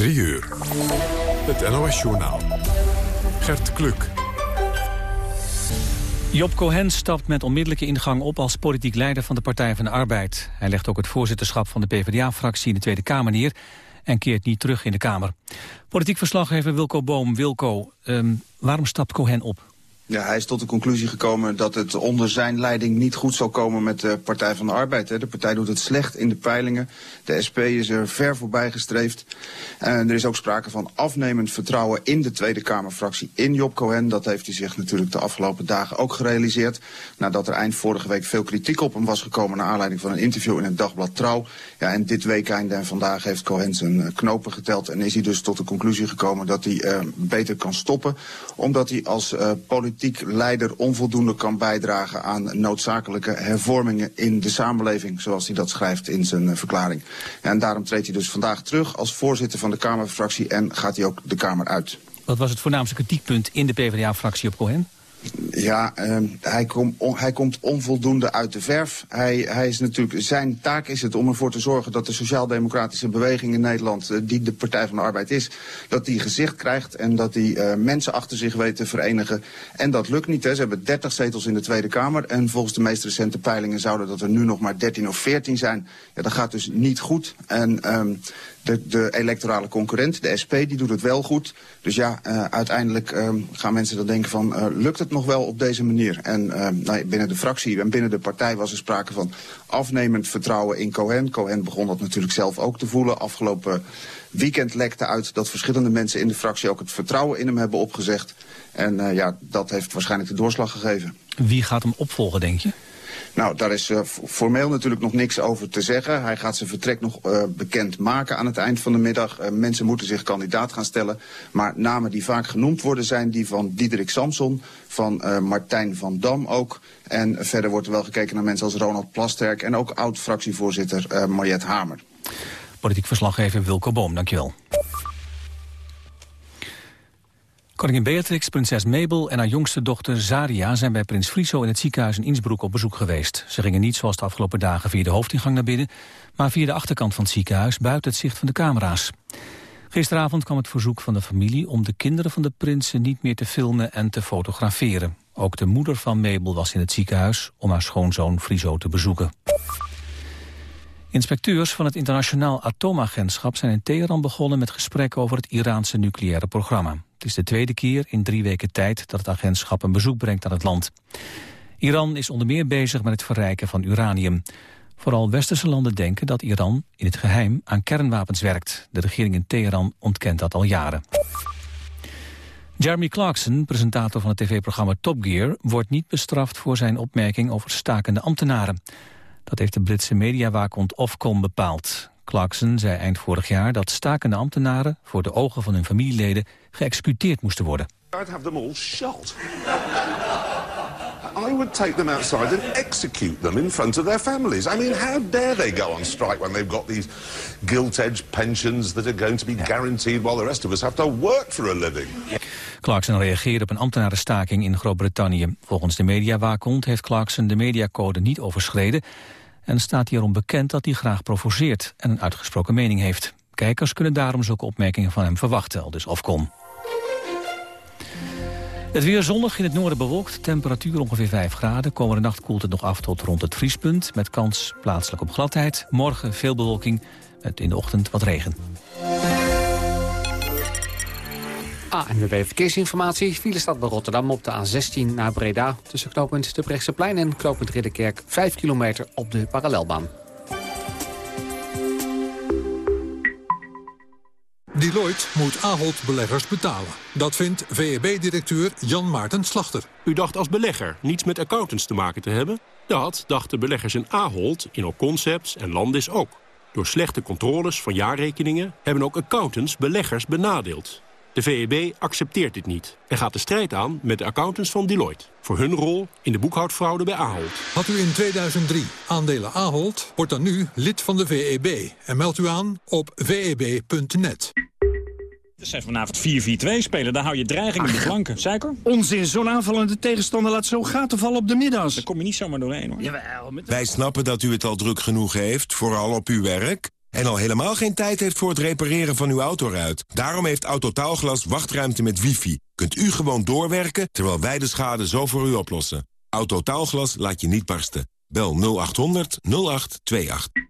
3 uur. Het NOS-journaal. Gert Kluk. Job Cohen stapt met onmiddellijke ingang op als politiek leider van de Partij van de Arbeid. Hij legt ook het voorzitterschap van de PvdA-fractie in de Tweede Kamer neer en keert niet terug in de Kamer. Politiek verslaggever Wilco Boom. Wilco, um, waarom stapt Cohen op? Ja, hij is tot de conclusie gekomen dat het onder zijn leiding niet goed zal komen met de Partij van de Arbeid. De partij doet het slecht in de peilingen. De SP is er ver voorbij gestreefd. En er is ook sprake van afnemend vertrouwen in de Tweede Kamerfractie in Job Cohen. Dat heeft hij zich natuurlijk de afgelopen dagen ook gerealiseerd. Nadat er eind vorige week veel kritiek op hem was gekomen... naar aanleiding van een interview in het dagblad Trouw. Ja, en dit weekend en vandaag heeft Cohen zijn eh, knopen geteld... en is hij dus tot de conclusie gekomen dat hij uh, beter kan stoppen. Omdat hij als uh, politiek politiek leider onvoldoende kan bijdragen aan noodzakelijke hervormingen in de samenleving, zoals hij dat schrijft in zijn uh, verklaring. En daarom treedt hij dus vandaag terug als voorzitter van de Kamerfractie en gaat hij ook de Kamer uit. Wat was het voornaamste kritiekpunt in de PvdA-fractie op Cohen? Ja, uh, hij, hij, komt onvoldoende uit de verf. Hij, hij is natuurlijk, zijn taak is het om ervoor te zorgen dat de sociaal-democratische beweging in Nederland, uh, die de Partij van de Arbeid is, dat die gezicht krijgt en dat die uh, mensen achter zich weet te verenigen. En dat lukt niet. Hè. Ze hebben 30 zetels in de Tweede Kamer en volgens de meest recente peilingen zouden dat er nu nog maar 13 of 14 zijn. Ja, dat gaat dus niet goed. En um, de, electorale concurrent, de SP, die doet het wel goed. Dus ja, uh, uiteindelijk uh, gaan mensen dan denken van, uh, lukt het nog wel op deze manier? En nou, binnen de fractie en binnen de partij was er sprake van afnemend vertrouwen in Cohen. Cohen begon dat natuurlijk zelf ook te voelen. Afgelopen weekend lekte uit dat verschillende mensen in de fractie ook het vertrouwen in hem hebben opgezegd. En ja, dat heeft waarschijnlijk de doorslag gegeven. Wie gaat hem opvolgen, denk je? Nou, daar is uh, formeel natuurlijk nog niks over te zeggen. Hij gaat zijn vertrek nog uh, bekend maken aan het eind van de middag. Uh, mensen moeten zich kandidaat gaan stellen. Maar namen die vaak genoemd worden zijn die van Diederik Samson, van Martijn van Dam ook. En verder wordt er wel gekeken naar mensen als Ronald Plasterk en ook oud-fractievoorzitter Mariette Hamer. Politiek verslaggever Wilco Boom, dankjewel. Koningin Beatrix, prinses Mabel en haar jongste dochter Zaria... zijn bij prins Friso in het ziekenhuis in Innsbruck op bezoek geweest. Ze gingen niet zoals de afgelopen dagen via de hoofdingang naar binnen... maar via de achterkant van het ziekenhuis buiten het zicht van de camera's. Gisteravond kwam het verzoek van de familie om de kinderen van de prinsen... niet meer te filmen en te fotograferen. Ook de moeder van Mabel was in het ziekenhuis om haar schoonzoon Friso te bezoeken. Inspecteurs van het internationaal atoomagentschap zijn in Teheran begonnen met gesprekken over het Iraanse nucleaire programma. Het is de tweede keer in drie weken tijd dat het agentschap een bezoek brengt aan het land. Iran is onder meer bezig met het verrijken van uranium. Vooral westerse landen denken dat Iran in het geheim aan kernwapens werkt. De regering in Teheran ontkent dat al jaren. Jeremy Clarkson, presentator van het tv-programma Top Gear... wordt niet bestraft voor zijn opmerking over stakende ambtenaren. Dat heeft de Britse mediawaakhond Ofcom bepaald. Clarkson zei eind vorig jaar dat stakende ambtenaren... voor de ogen van hun familieleden geëxecuteerd moesten worden. I'd have them all shot. I would take them outside and execute them in front of their families. I mean, how dare they go on strike when they've got these gilt-edged pensions that are going to be guaranteed while the rest of us have to work for a living? Clarkson reageerde op een ambtenarenstaking in Groot-Brittannië. Volgens de mediawaakhond heeft Clarkson de mediacode niet overschreden... en staat hierom bekend dat hij graag provoceert en een uitgesproken mening heeft. Kijkers kunnen daarom zulke opmerkingen van hem verwachten, al dus Ofcom. Het weer zonnig, in het noorden bewolkt, temperatuur ongeveer 5 graden. Komende nacht koelt het nog af tot rond het vriespunt... met kans plaatselijk op gladheid. Morgen veel bewolking, met in de ochtend wat regen. ANWB Verkeersinformatie. File staat bij Rotterdam op de A16 naar Breda... tussen knooppunt de Plein en knooppunt Ridderkerk... 5 kilometer op de parallelbaan. Deloitte moet Ahold beleggers betalen. Dat vindt VEB-directeur Jan Maarten Slachter. U dacht als belegger niets met accountants te maken te hebben? Dat dachten beleggers in Ahold, in Concepts en Landis ook. Door slechte controles van jaarrekeningen hebben ook accountants beleggers benadeeld. De VEB accepteert dit niet en gaat de strijd aan met de accountants van Deloitte... voor hun rol in de boekhoudfraude bij Ahold. Had u in 2003 aandelen Ahold, wordt dan nu lid van de VEB... en meldt u aan op veb.net. Het zijn vanavond 4-4-2 spelen, daar hou je dreiging in de flanken. Suiker? Onzin, zo'n aanvallende tegenstander laat zo gaten vallen op de middags. Daar kom je niet zomaar doorheen hoor. Jawel, met... Wij snappen dat u het al druk genoeg heeft, vooral op uw werk... En al helemaal geen tijd heeft voor het repareren van uw autoruit. Daarom heeft Autotaalglas wachtruimte met wifi. Kunt u gewoon doorwerken, terwijl wij de schade zo voor u oplossen. Autotaalglas laat je niet barsten. Bel 0800 0828.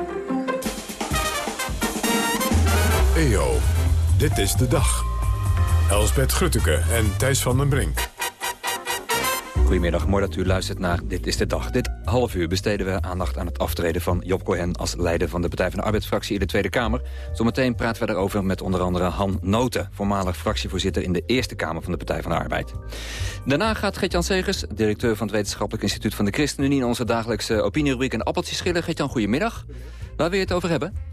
EO, dit is de dag. Elsbeth Grutteke en Thijs van den Brink. Goedemiddag, mooi dat u luistert naar Dit is de Dag. Dit half uur besteden we aandacht aan het aftreden van Job Cohen... als leider van de Partij van de Arbeidsfractie in de Tweede Kamer. Zometeen praten we daarover met onder andere Han Noten... voormalig fractievoorzitter in de Eerste Kamer van de Partij van de Arbeid. Daarna gaat Gert-Jan Segers, directeur van het Wetenschappelijk Instituut van de ChristenUnie... in onze dagelijkse opinierubriek en appeltjes schillen. Gert-Jan, goedemiddag. Waar wil je het over hebben?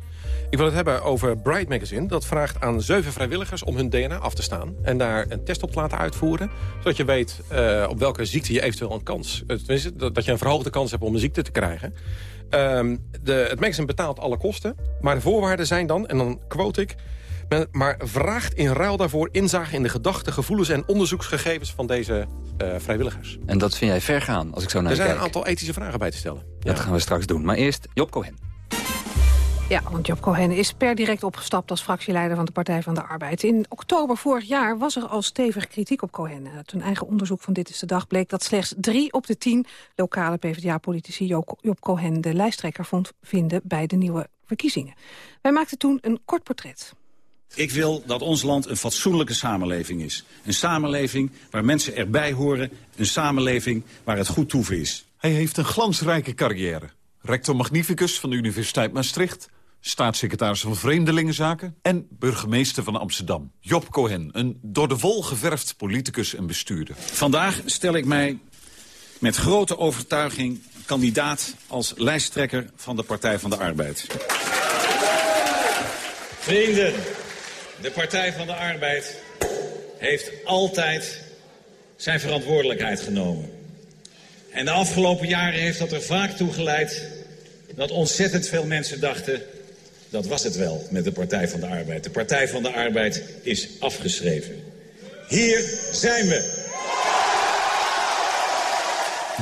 Ik wil het hebben over Bright Magazine. Dat vraagt aan zeven vrijwilligers om hun DNA af te staan... en daar een test op te laten uitvoeren. Zodat je weet uh, op welke ziekte je eventueel een kans... Uh, tenminste, dat, dat je een verhoogde kans hebt om een ziekte te krijgen. Um, de, het magazine betaalt alle kosten. Maar de voorwaarden zijn dan, en dan quote ik... maar vraagt in ruil daarvoor inzage in de gedachten, gevoelens... en onderzoeksgegevens van deze uh, vrijwilligers. En dat vind jij ver gaan, als ik zo naar Er zijn kijk. een aantal ethische vragen bij te stellen. Dat gaan we straks doen. Maar eerst Job Cohen. Ja, want Job Cohen is per direct opgestapt als fractieleider van de Partij van de Arbeid. In oktober vorig jaar was er al stevig kritiek op Cohen. Uit een eigen onderzoek van Dit is de Dag bleek dat slechts drie op de tien lokale PvdA-politici Job Cohen de lijsttrekker vond vinden bij de nieuwe verkiezingen. Wij maakten toen een kort portret. Ik wil dat ons land een fatsoenlijke samenleving is. Een samenleving waar mensen erbij horen. Een samenleving waar het goed toeven is. Hij heeft een glansrijke carrière. Rector magnificus van de Universiteit Maastricht staatssecretaris van Vreemdelingenzaken... en burgemeester van Amsterdam. Job Cohen, een door de wol geverfd politicus en bestuurder. Vandaag stel ik mij met grote overtuiging kandidaat als lijsttrekker van de Partij van de Arbeid. Vrienden, de Partij van de Arbeid heeft altijd zijn verantwoordelijkheid genomen. En de afgelopen jaren heeft dat er vaak toe geleid dat ontzettend veel mensen dachten... dat was het wel met de Partij van de Arbeid. De Partij van de Arbeid is afgeschreven. Hier zijn we.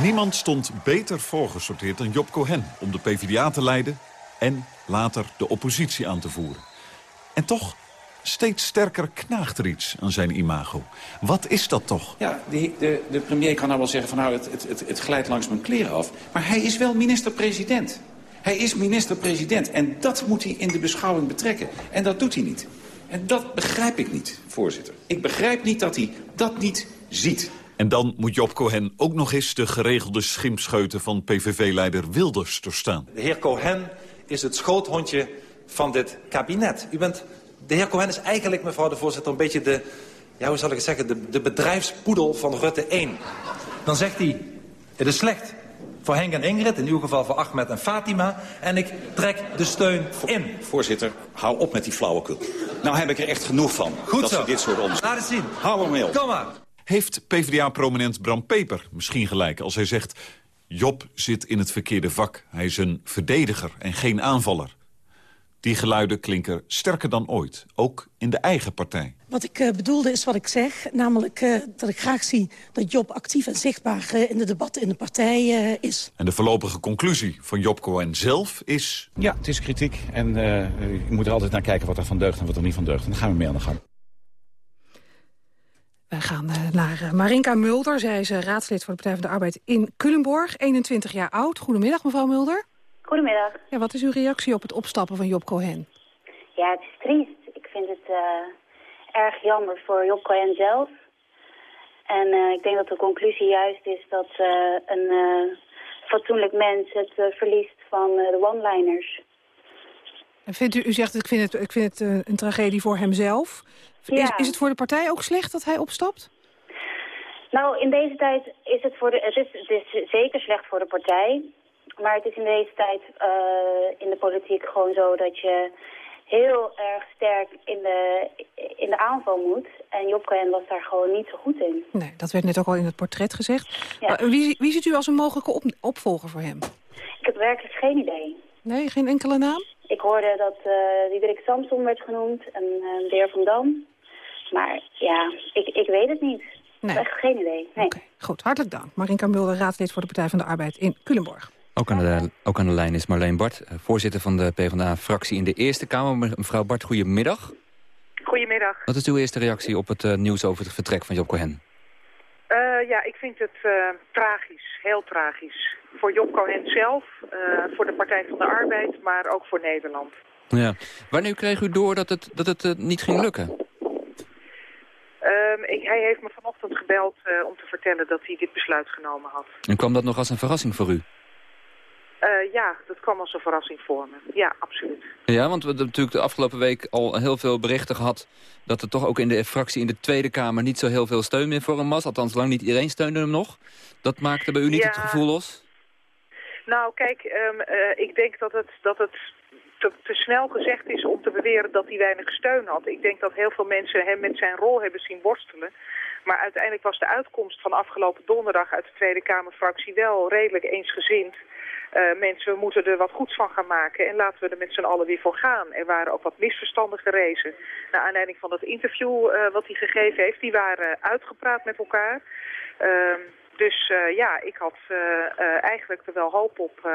Niemand stond beter voorgesorteerd dan Job Cohen... om de PvdA te leiden en later de oppositie aan te voeren. En toch, steeds sterker knaagt er iets aan zijn imago. Wat is dat toch? Ja, de, de, de premier kan nou wel zeggen van nou, het, het, het, het glijdt langs mijn kleren af. Maar hij is wel minister-president. Hij is minister-president en dat moet hij in de beschouwing betrekken. En dat doet hij niet. En dat begrijp ik niet, voorzitter. Ik begrijp niet dat hij dat niet ziet. En dan moet Job Cohen ook nog eens de geregelde schimpscheuten van PVV-leider Wilders doorstaan. De heer Cohen is het schoothondje van dit kabinet. U bent, de heer Cohen is eigenlijk, mevrouw de voorzitter, een beetje de... Ja, hoe zal ik het zeggen? De, de bedrijfspoedel van Rutte 1. Dan zegt hij, het is slecht voor Henk en Ingrid, in uw geval voor Ahmed en Fatima. En ik trek de steun in. Voorzitter, hou op met die flauwekul. Nou heb ik er echt genoeg van. Goed dat zo. we dit soort onderzoek... Laat het zien. Hou er mee op. Kom maar. Heeft PvdA-prominent Bram Peper misschien gelijk als hij zegt... Job zit in het verkeerde vak. Hij is een verdediger en geen aanvaller. Die geluiden klinken sterker dan ooit, ook in de eigen partij. Wat ik uh, bedoelde is wat ik zeg, namelijk uh, dat ik graag zie dat Job actief en zichtbaar uh, in de debatten in de partij is. En de voorlopige conclusie van Job Cohen zelf is... Ja, het is kritiek en je moet er altijd naar kijken wat er van deugt en wat er niet van deugt. En dan gaan we mee aan de gang. Wij gaan naar Marinka Mulder. Zij is raadslid voor de Partij van de Arbeid in Culemborg, 21 jaar oud. Goedemiddag, mevrouw Mulder. Goedemiddag. Ja, wat is uw reactie op het opstappen van Job Cohen? Ja, het is triest. Ik vind het uh, erg jammer voor Job Cohen zelf. En uh, ik denk dat de conclusie juist is dat uh, een fatsoenlijk mens het verliest van de one-liners. Vindt u, u zegt, ik vind het, ik vind het een tragedie voor hemzelf. Ja. Is, is het voor de partij ook slecht dat hij opstapt? Nou, in deze tijd is het voor de, het is, het is zeker slecht voor de partij. Maar het is in deze tijd uh, in de politiek gewoon zo dat je heel erg sterk in de, in de aanval moet. En Job Cohen was daar gewoon niet zo goed in. Nee, dat werd net ook al in het portret gezegd. Ja. Wie, wie ziet u als een mogelijke op, opvolger voor hem? Ik heb werkelijk geen idee. Nee, geen enkele naam? Ik hoorde dat uh, Diederik Samson werd genoemd en uh, de heer Van Dam. Maar ja, ik, ik weet het niet. Nee. Echt geen idee. Nee. Okay, goed, hartelijk dank. Marinka Mulder, raadslid voor de Partij van de Arbeid in Culemborg. Ook aan, de, ook aan de lijn is Marleen Bart, eh, voorzitter van de PvdA-fractie in de Eerste Kamer. Mevrouw Bart, goedemiddag. Goedemiddag. Wat is uw eerste reactie op het uh, nieuws over het vertrek van Job Cohen? Uh, ja, ik vind het uh, tragisch, heel tragisch. Voor Job Cohen zelf, voor de Partij van de Arbeid, maar ook voor Nederland. Ja. Wanneer kreeg u door dat het, dat het niet ging lukken? Um, ik, hij heeft me vanochtend gebeld om te vertellen dat hij dit besluit genomen had. En kwam dat nog als een verrassing voor u? Uh, ja, dat kwam als een verrassing voor me. Ja, absoluut. Ja, want we hebben natuurlijk de afgelopen week al heel veel berichten gehad... dat er toch ook in de fractie in de Tweede Kamer niet zo heel veel steun meer voor hem was. Althans, lang niet iedereen steunde hem nog. Dat maakte bij u niet het gevoel los? Nou, kijk, um, uh, ik denk dat het, dat het te, te, snel gezegd is om te beweren dat hij weinig steun had. Ik denk dat heel veel mensen hem met zijn rol hebben zien worstelen. Maar uiteindelijk was de uitkomst van afgelopen donderdag uit de Tweede Kamerfractie wel redelijk eensgezind. Uh, mensen, we moeten er wat goeds van gaan maken en laten we er met z'n allen weer voor gaan. Er waren ook wat misverstanden gerezen. Naar aanleiding van dat interview uh, wat hij gegeven heeft, die waren uitgepraat met elkaar. Uh, dus uh, ja, ik had eigenlijk er wel hoop op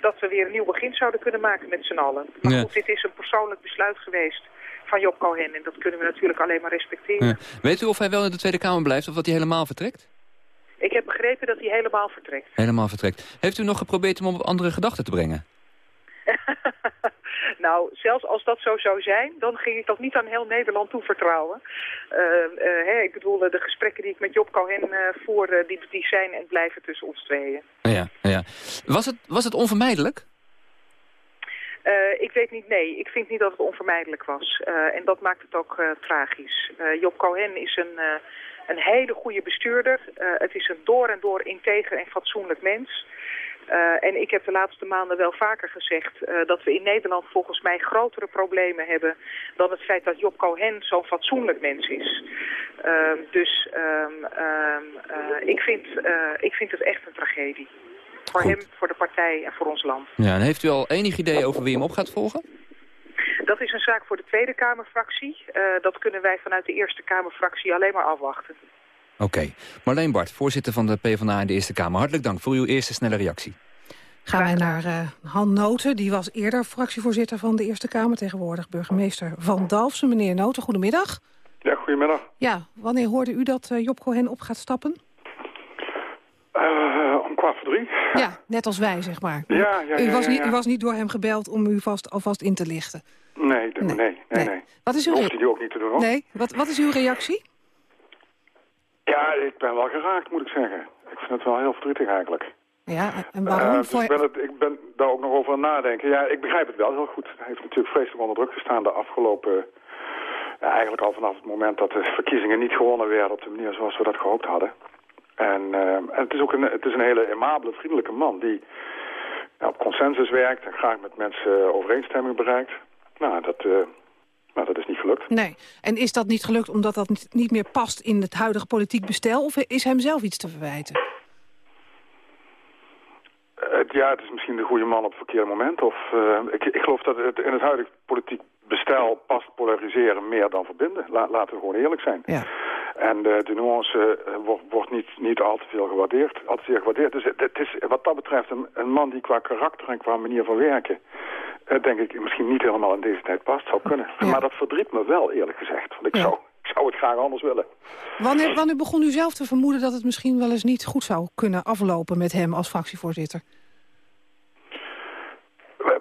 dat we weer een nieuw begin zouden kunnen maken met z'n allen. Maar ja. goed, dit is een persoonlijk besluit geweest van Job Cohen en dat kunnen we natuurlijk alleen maar respecteren. Ja. Weet u of hij wel in de Tweede Kamer blijft of dat hij helemaal vertrekt? Ik heb begrepen dat hij helemaal vertrekt. Helemaal vertrekt. Heeft u nog geprobeerd om op andere gedachten te brengen? nou, zelfs als dat zo zou zijn, dan ging ik dat niet aan heel Nederland toevertrouwen. Uh, uh, ik bedoel, de gesprekken die ik met Job Cohen uh, voer, die, die zijn en blijven tussen ons tweeën. Ja, ja. Was, het, was het onvermijdelijk? Uh, ik weet niet, nee. Ik vind niet dat het onvermijdelijk was. Uh, en dat maakt het ook uh, tragisch. Job Cohen is een, een hele goede bestuurder. het is een door en door integer en fatsoenlijk mens. En ik heb de laatste maanden wel vaker gezegd dat we in Nederland volgens mij grotere problemen hebben dan het feit dat Job Cohen zo'n fatsoenlijk mens is. Dus ik, vind, ik vind het echt een tragedie. Voor Goed. hem, voor de partij en voor ons land. Ja, en heeft u al enig idee over wie hem op gaat volgen? Dat is een zaak voor de Tweede Kamerfractie. dat kunnen wij vanuit de Eerste Kamerfractie alleen maar afwachten. Oké. Okay. Marleen Bart, voorzitter van de PvdA in de Eerste Kamer. Hartelijk dank voor uw eerste snelle reactie. Gaan wij naar uh, Han Noten. Die was eerder fractievoorzitter van de Eerste Kamer. Tegenwoordig burgemeester van Dalfsen. Meneer Noten, goedemiddag. Ja, goedemiddag. Ja, wanneer hoorde u dat uh, Job Cohen op gaat stappen? Uh, kwart voor drie. Ja, net als wij, zeg maar. Ja, ja, ja, u, was niet, u was niet door hem gebeld om u vast, alvast in te lichten? Nee, nee, nee. nee, nee. Wat is uw... Hoeft hij ook niet te doen, hoor. Nee, wat, wat is uw reactie? Ja, ik ben wel geraakt, moet ik zeggen. Ik vind het wel heel verdrietig eigenlijk. Ja, en waarom? Uh, dus ik, ben het, ik ben daar ook nog over aan nadenken. Ja, ik begrijp het wel heel goed. Hij heeft natuurlijk vreselijk onder druk gestaan de afgelopen... Ja, eigenlijk al vanaf het moment dat de verkiezingen niet gewonnen werden... op de manier zoals we dat gehoopt hadden. En, uh, en het is ook een, het is een hele aimabele, vriendelijke man... die op consensus werkt en graag met mensen overeenstemming bereikt. Nou, dat... Uh, maar dat is niet gelukt. Nee. En is dat niet gelukt omdat dat niet meer past in het huidige politiek bestel? Of is hem zelf iets te verwijten? Uh, ja, het is misschien de goede man op het verkeerde moment. Of, uh, ik, ik geloof dat het in het huidige politiek bestel past polariseren meer dan verbinden. La, laten we gewoon eerlijk zijn. Ja. En uh, de nuance wordt, wordt niet, niet al te veel gewaardeerd. Al te zeer gewaardeerd. Dus het, het is wat dat betreft een, een man die qua karakter en qua manier van werken... Uh, denk ik misschien niet helemaal in deze tijd past, zou kunnen. Ja. Maar dat verdriet me wel, eerlijk gezegd. Want ik, ja. zou, ik zou het graag anders willen. Wanneer, wanneer begon u zelf te vermoeden dat het misschien wel eens niet goed zou kunnen aflopen met hem als fractievoorzitter?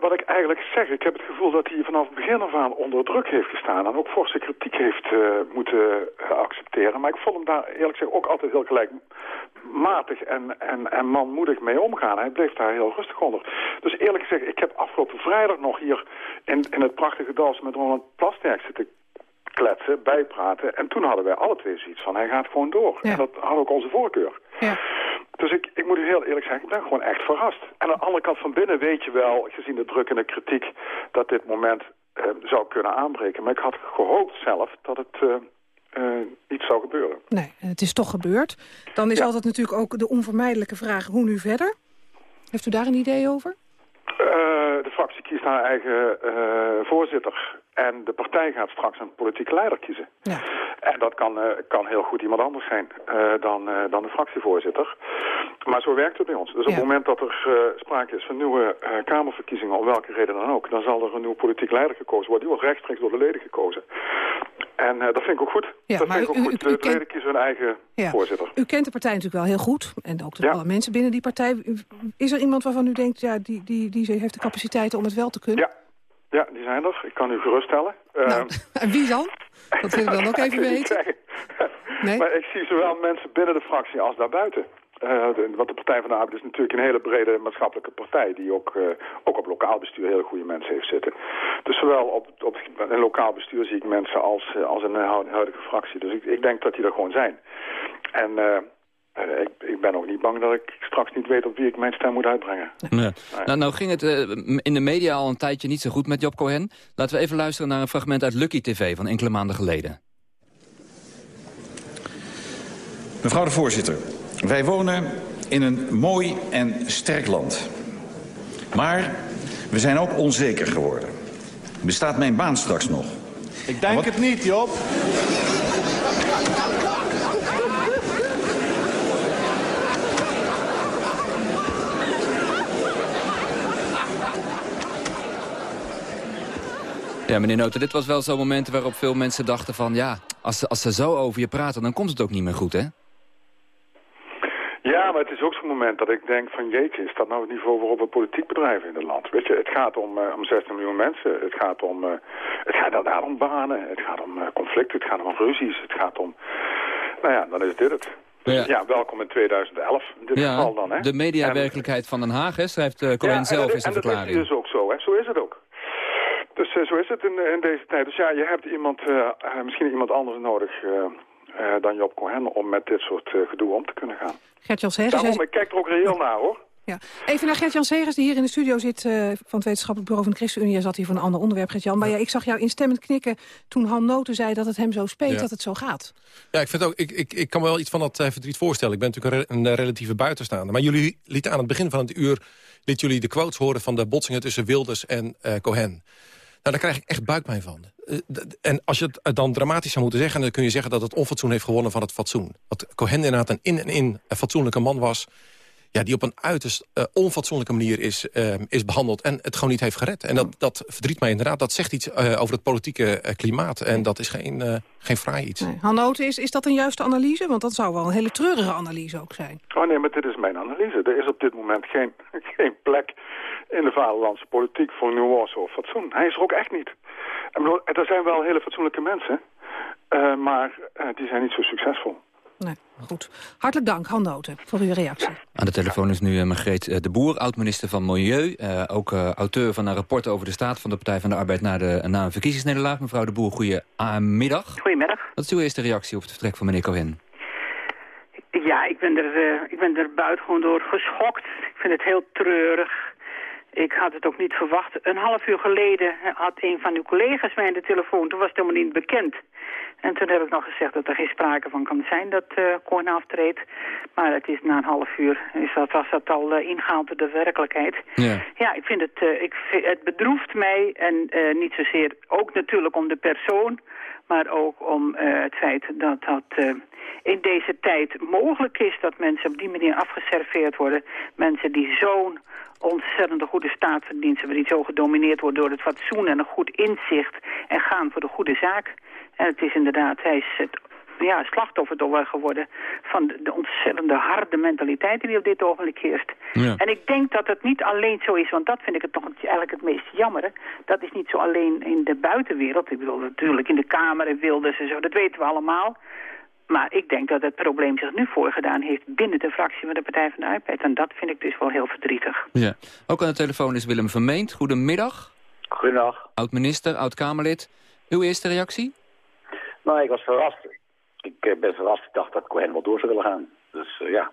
Wat ik eigenlijk zeg, ik heb het gevoel dat hij vanaf het begin af aan onder druk heeft gestaan... en ook forse kritiek heeft uh, moeten uh, accepteren. Maar ik vond hem daar eerlijk gezegd ook altijd heel gelijkmatig en, en, en manmoedig mee omgaan. Hij bleef daar heel rustig onder. Dus eerlijk gezegd, ik heb afgelopen vrijdag nog hier in, in het prachtige Dalsen met Ronald Plasterk zitten kletsen, bijpraten. En toen hadden wij alle twee zoiets van, hij gaat gewoon door. Ja. En dat had ook onze voorkeur. Ja. Dus ik, ik moet u heel eerlijk zeggen, ik ben gewoon echt verrast. En aan de andere kant van binnen weet je wel, gezien de druk en de kritiek, dat dit moment eh, zou kunnen aanbreken. Maar ik had gehoopt zelf dat het uh, uh, niet zou gebeuren. Nee, het is toch gebeurd. Dan is altijd natuurlijk ook de onvermijdelijke vraag, hoe nu verder? Heeft u daar een idee over? de fractie kiest haar eigen voorzitter. En de partij gaat straks een politieke leider kiezen. Ja. En dat kan, uh, kan heel goed iemand anders zijn uh, dan, uh, dan de fractievoorzitter. Maar zo werkt het bij ons. Dus op het moment dat er sprake is van nieuwe Kamerverkiezingen, om welke reden dan ook, dan zal er een nieuw politiek leider gekozen worden. Die wordt rechtstreeks door de leden gekozen. En dat vind ik ook goed. Ja, dat vind ik ook u, goed. de leden kiezen hun eigen ja. voorzitter. U kent de partij natuurlijk wel heel goed. En ook de alle mensen binnen die partij. Is er iemand waarvan u denkt, ja, die, die, die heeft de capaciteiten om het wel te kunnen? Ja. Ja, die zijn er. Ik kan u geruststellen. Nou, ehm, en wie dan? Dat willen we dan ook even weten. Nee? Maar ik zie zowel mensen binnen de fractie als daarbuiten. Uh, want de Partij van de Arbeid is natuurlijk een hele brede maatschappelijke partij... die ook, uh, ook op lokaal bestuur hele goede mensen heeft zitten. Dus zowel op, op een lokaal bestuur zie ik mensen als, eh, als een huidige fractie. Dus ik, ik denk dat die er gewoon zijn. En uh, ik, ik, ben ook niet bang dat ik straks niet weet op wie ik mijn stem moet uitbrengen. Nee. Nou, nou ging het in de media al een tijdje niet zo goed met Job Cohen. Laten we even luisteren naar een fragment uit Lucky TV van enkele maanden geleden. Mevrouw de voorzitter, wij wonen in een mooi en sterk land. Maar we zijn ook onzeker geworden. Bestaat mijn baan straks nog? Ik denk het niet, Job. Ja, meneer Noten, dit was wel zo'n moment waarop veel mensen dachten van... ja, als ze, als ze zo over je praten, dan komt het ook niet meer goed, hè? Ja, maar het is ook zo'n moment dat ik denk van jeetje, is dat nou het niveau waarop we politiek bedrijven in het land? Weet je, het gaat om, uh, om 16 miljoen mensen, het gaat om, uh, het gaat inderdaad om banen, het gaat om uh, conflicten, het gaat om ruzies, het gaat om, nou ja, dan is dit het. Dus, ja. welkom in 2011, in dit geval dan. Hè? De mediawerkelijkheid van Den Haag, hè, schrijft uh, Cohen zelf in zijn verklaring. Ja, dat is dus ook zo, hè? zo is het ook. Dus uh, zo is het in, in, deze tijd. Dus ja, je hebt iemand, uh, misschien iemand anders nodig dan Job Cohen... om met dit soort gedoe om te kunnen gaan. Gert-Jan Segers... Daarom, ik kijk er ook reëel naar, hoor. Ja. Even naar Gert-Jan Segers, die hier in de studio zit... van het wetenschappelijk bureau van de ChristenUnie. Hij zat hier voor een ander onderwerp, Gert-Jan. Maar ja, ik zag jou instemmend knikken toen Han Noten zei... dat het hem zo speet, dat het zo gaat. Ja, ik, vind ook, ik, ik, ik kan me wel iets van dat verdriet voorstellen. Ik ben natuurlijk een, een relatieve buitenstaander. Maar jullie lieten aan het begin van het uur... liet jullie de quotes horen van de botsingen tussen Wilders en Cohen. Nou, daar krijg ik echt buikpijn van. Eh, en als je het dan dramatisch zou moeten zeggen... dan kun je zeggen dat het onfatsoen heeft gewonnen van het fatsoen. Dat Cohen inderdaad een in en in fatsoenlijke man was... Ja, die op een uiterst uh, onfatsoenlijke manier is, uh, is behandeld... en het gewoon niet heeft gered. En dat, dat verdriet mij inderdaad. Dat zegt iets uh, over het politieke klimaat. En dat is geen, geen fraai iets. Nee. Han is, is dat een juiste analyse? Want dat zou wel een hele treurige analyse ook zijn. Oh nee, maar dit is mijn analyse. Er is op dit moment geen, geen plek in de vaderlandse politiek voor nuance of fatsoen. Hij is er ook echt niet. er zijn wel hele fatsoenlijke mensen, uh, maar uh, die zijn niet zo succesvol. Nee, goed. Hartelijk dank, Han Noten, voor uw reactie. Aan de telefoon is nu uh, Margreet de Boer, oud-minister van Milieu. ook auteur van een rapport over de staat van de Partij van de Arbeid... na, de, na een verkiezingsnederlaag. Mevrouw de Boer, goedemiddag. Goedemiddag. Wat is uw eerste reactie op het vertrek van meneer Cohen? Ja, ik ben er, ik ben er buitengewoon door geschokt. Ik vind het heel treurig. Ik had het ook niet verwacht. Een half uur geleden had een van uw collega's mij aan de telefoon. Toen was het helemaal niet bekend. En toen heb ik nog gezegd dat er geen sprake van kan zijn dat uh, aftreedt. Maar het is na een half uur is dat, was dat al uh, ingehaald door de werkelijkheid. Ja, ja ik vind het, uh, ik het bedroeft mij. En uh, niet zozeer ook natuurlijk om de persoon. Maar ook om het feit dat dat in deze tijd mogelijk is dat mensen op die manier afgeserveerd worden. Mensen die zo'n ontzettende goede staatsdiensten... die zo gedomineerd wordt door het fatsoen en een goed inzicht... en gaan voor de goede zaak. En het is inderdaad, hij is het ja, slachtoffer geworden van de, ontzettende harde mentaliteit die op dit ogenblik heerst. Ja. En ik denk dat het niet alleen zo is, want dat vind ik het toch eigenlijk het meest jammer. Dat is niet zo alleen in de buitenwereld. Ik bedoel natuurlijk in de Kamer en Wilders en zo, dat weten we allemaal. Maar ik denk dat het probleem zich nu voorgedaan heeft binnen de fractie van de Partij van de Arbeid. En dat vind ik dus wel heel verdrietig. Ja. Ook aan de telefoon is Willem Vermeend. Goedemiddag. Goedendag. Oud-minister, oud-Kamerlid. Uw eerste reactie? Nou, ik was verrast. Ik eh, ben verrast. Ik dacht dat Cohen wel door zou willen gaan. Dus uh, ja.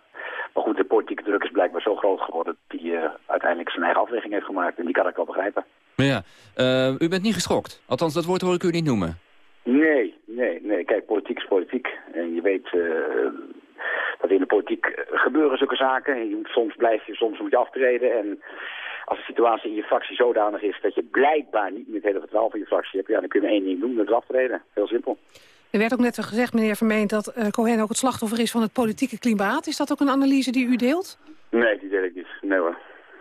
Maar goed, de politieke druk is blijkbaar zo groot geworden... dat hij uh, uiteindelijk zijn eigen afweging heeft gemaakt. En die kan ik wel begrijpen. Maar ja, uh, u bent niet geschokt. Althans, dat woord hoor ik u niet noemen. Nee, nee, nee. Kijk, politiek is politiek. En je weet uh, dat in de politiek gebeuren zulke zaken. Je moet, soms blijf je, soms moet je aftreden. En als de situatie in je fractie zodanig is dat je blijkbaar niet meer het hele vertrouwen van je fractie hebt... Ja, dan kun je maar één ding doen, dat is aftreden. Heel simpel. Er werd ook net gezegd, meneer Vermeend, dat uh, Cohen ook het slachtoffer is van het politieke klimaat. Is dat ook een analyse die u deelt? Nee, die deel ik niet. Nee hoor.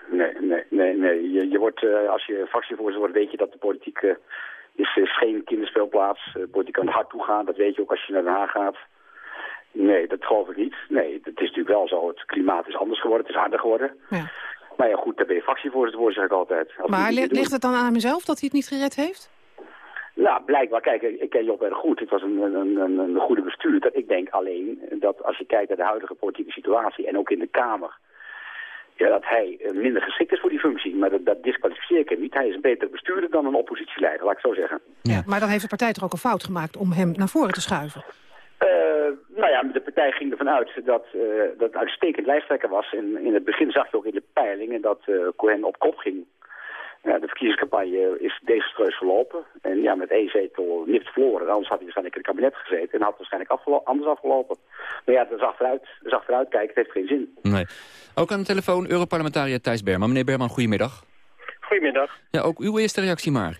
Nee, nee, nee. nee. Je, je wordt, uh, als je fractievoorzitter wordt, weet je dat de politiek is, is geen kinderspeelplaats. De politiek kan hard toegaan, dat weet je ook als je naar Den Haag gaat. Nee, dat geloof ik niet. Nee, het is natuurlijk wel zo. Het klimaat is anders geworden, het is harder geworden. Ja. Maar ja, goed, daar ben je fractievoorzitter voor, zeg ik altijd. Als maar ligt het dan aan mezelf dat hij het niet gered heeft? Nou, blijkbaar, kijk, ik ken Job erg goed. Het was een, een, een, een goede bestuurder. Ik denk alleen dat als je kijkt naar de huidige politieke situatie en ook in de Kamer, ja, dat hij minder geschikt is voor die functie. Maar dat, dat disqualificeer ik hem niet. Hij is een betere bestuurder dan een oppositieleider, laat ik zo zeggen. Ja, maar dan heeft de partij toch ook een fout gemaakt om hem naar voren te schuiven? Uh, nou ja, de partij ging ervan uit dat uh, dat uitstekend lijsttrekker was. En in het begin zag je ook in de peilingen dat uh, Cohen op kop ging. Ja, de verkiezingscampagne is desastreus verlopen. En ja, met één zetel nipt verloren. Anders had hij waarschijnlijk in het kabinet gezeten. En had het waarschijnlijk afgelo anders afgelopen. Maar ja, dat is achteruit, dat is achteruit kijken. Het heeft geen zin. Nee. Ook aan de telefoon Europarlementariër Thijs Berman. Meneer Berman, goedemiddag. Goedemiddag. Ja, ook uw eerste reactie maar.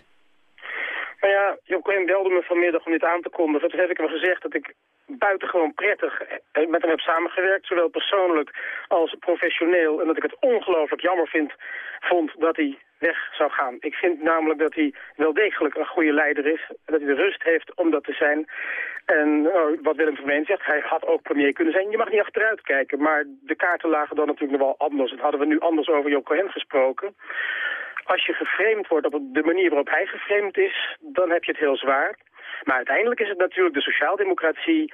Nou ja, Job Cohen belde me vanmiddag om dit aan te kondigen. Toen heb ik hem gezegd dat ik buitengewoon prettig met hem heb samengewerkt, zowel persoonlijk als professioneel. En dat ik het ongelooflijk jammer vind, vond dat hij weg zou gaan. Ik vind namelijk dat hij wel degelijk een goede leider is. Dat hij de rust heeft om dat te zijn. En oh, wat Willem Vermeen zegt, hij had ook premier kunnen zijn. Je mag niet achteruit kijken, maar de kaarten lagen dan natuurlijk nog wel anders. Dat hadden we nu anders over Job Cohen gesproken. Als je geframed wordt op de manier waarop hij geframed is, dan heb je het heel zwaar. Maar uiteindelijk is het natuurlijk de sociaaldemocratie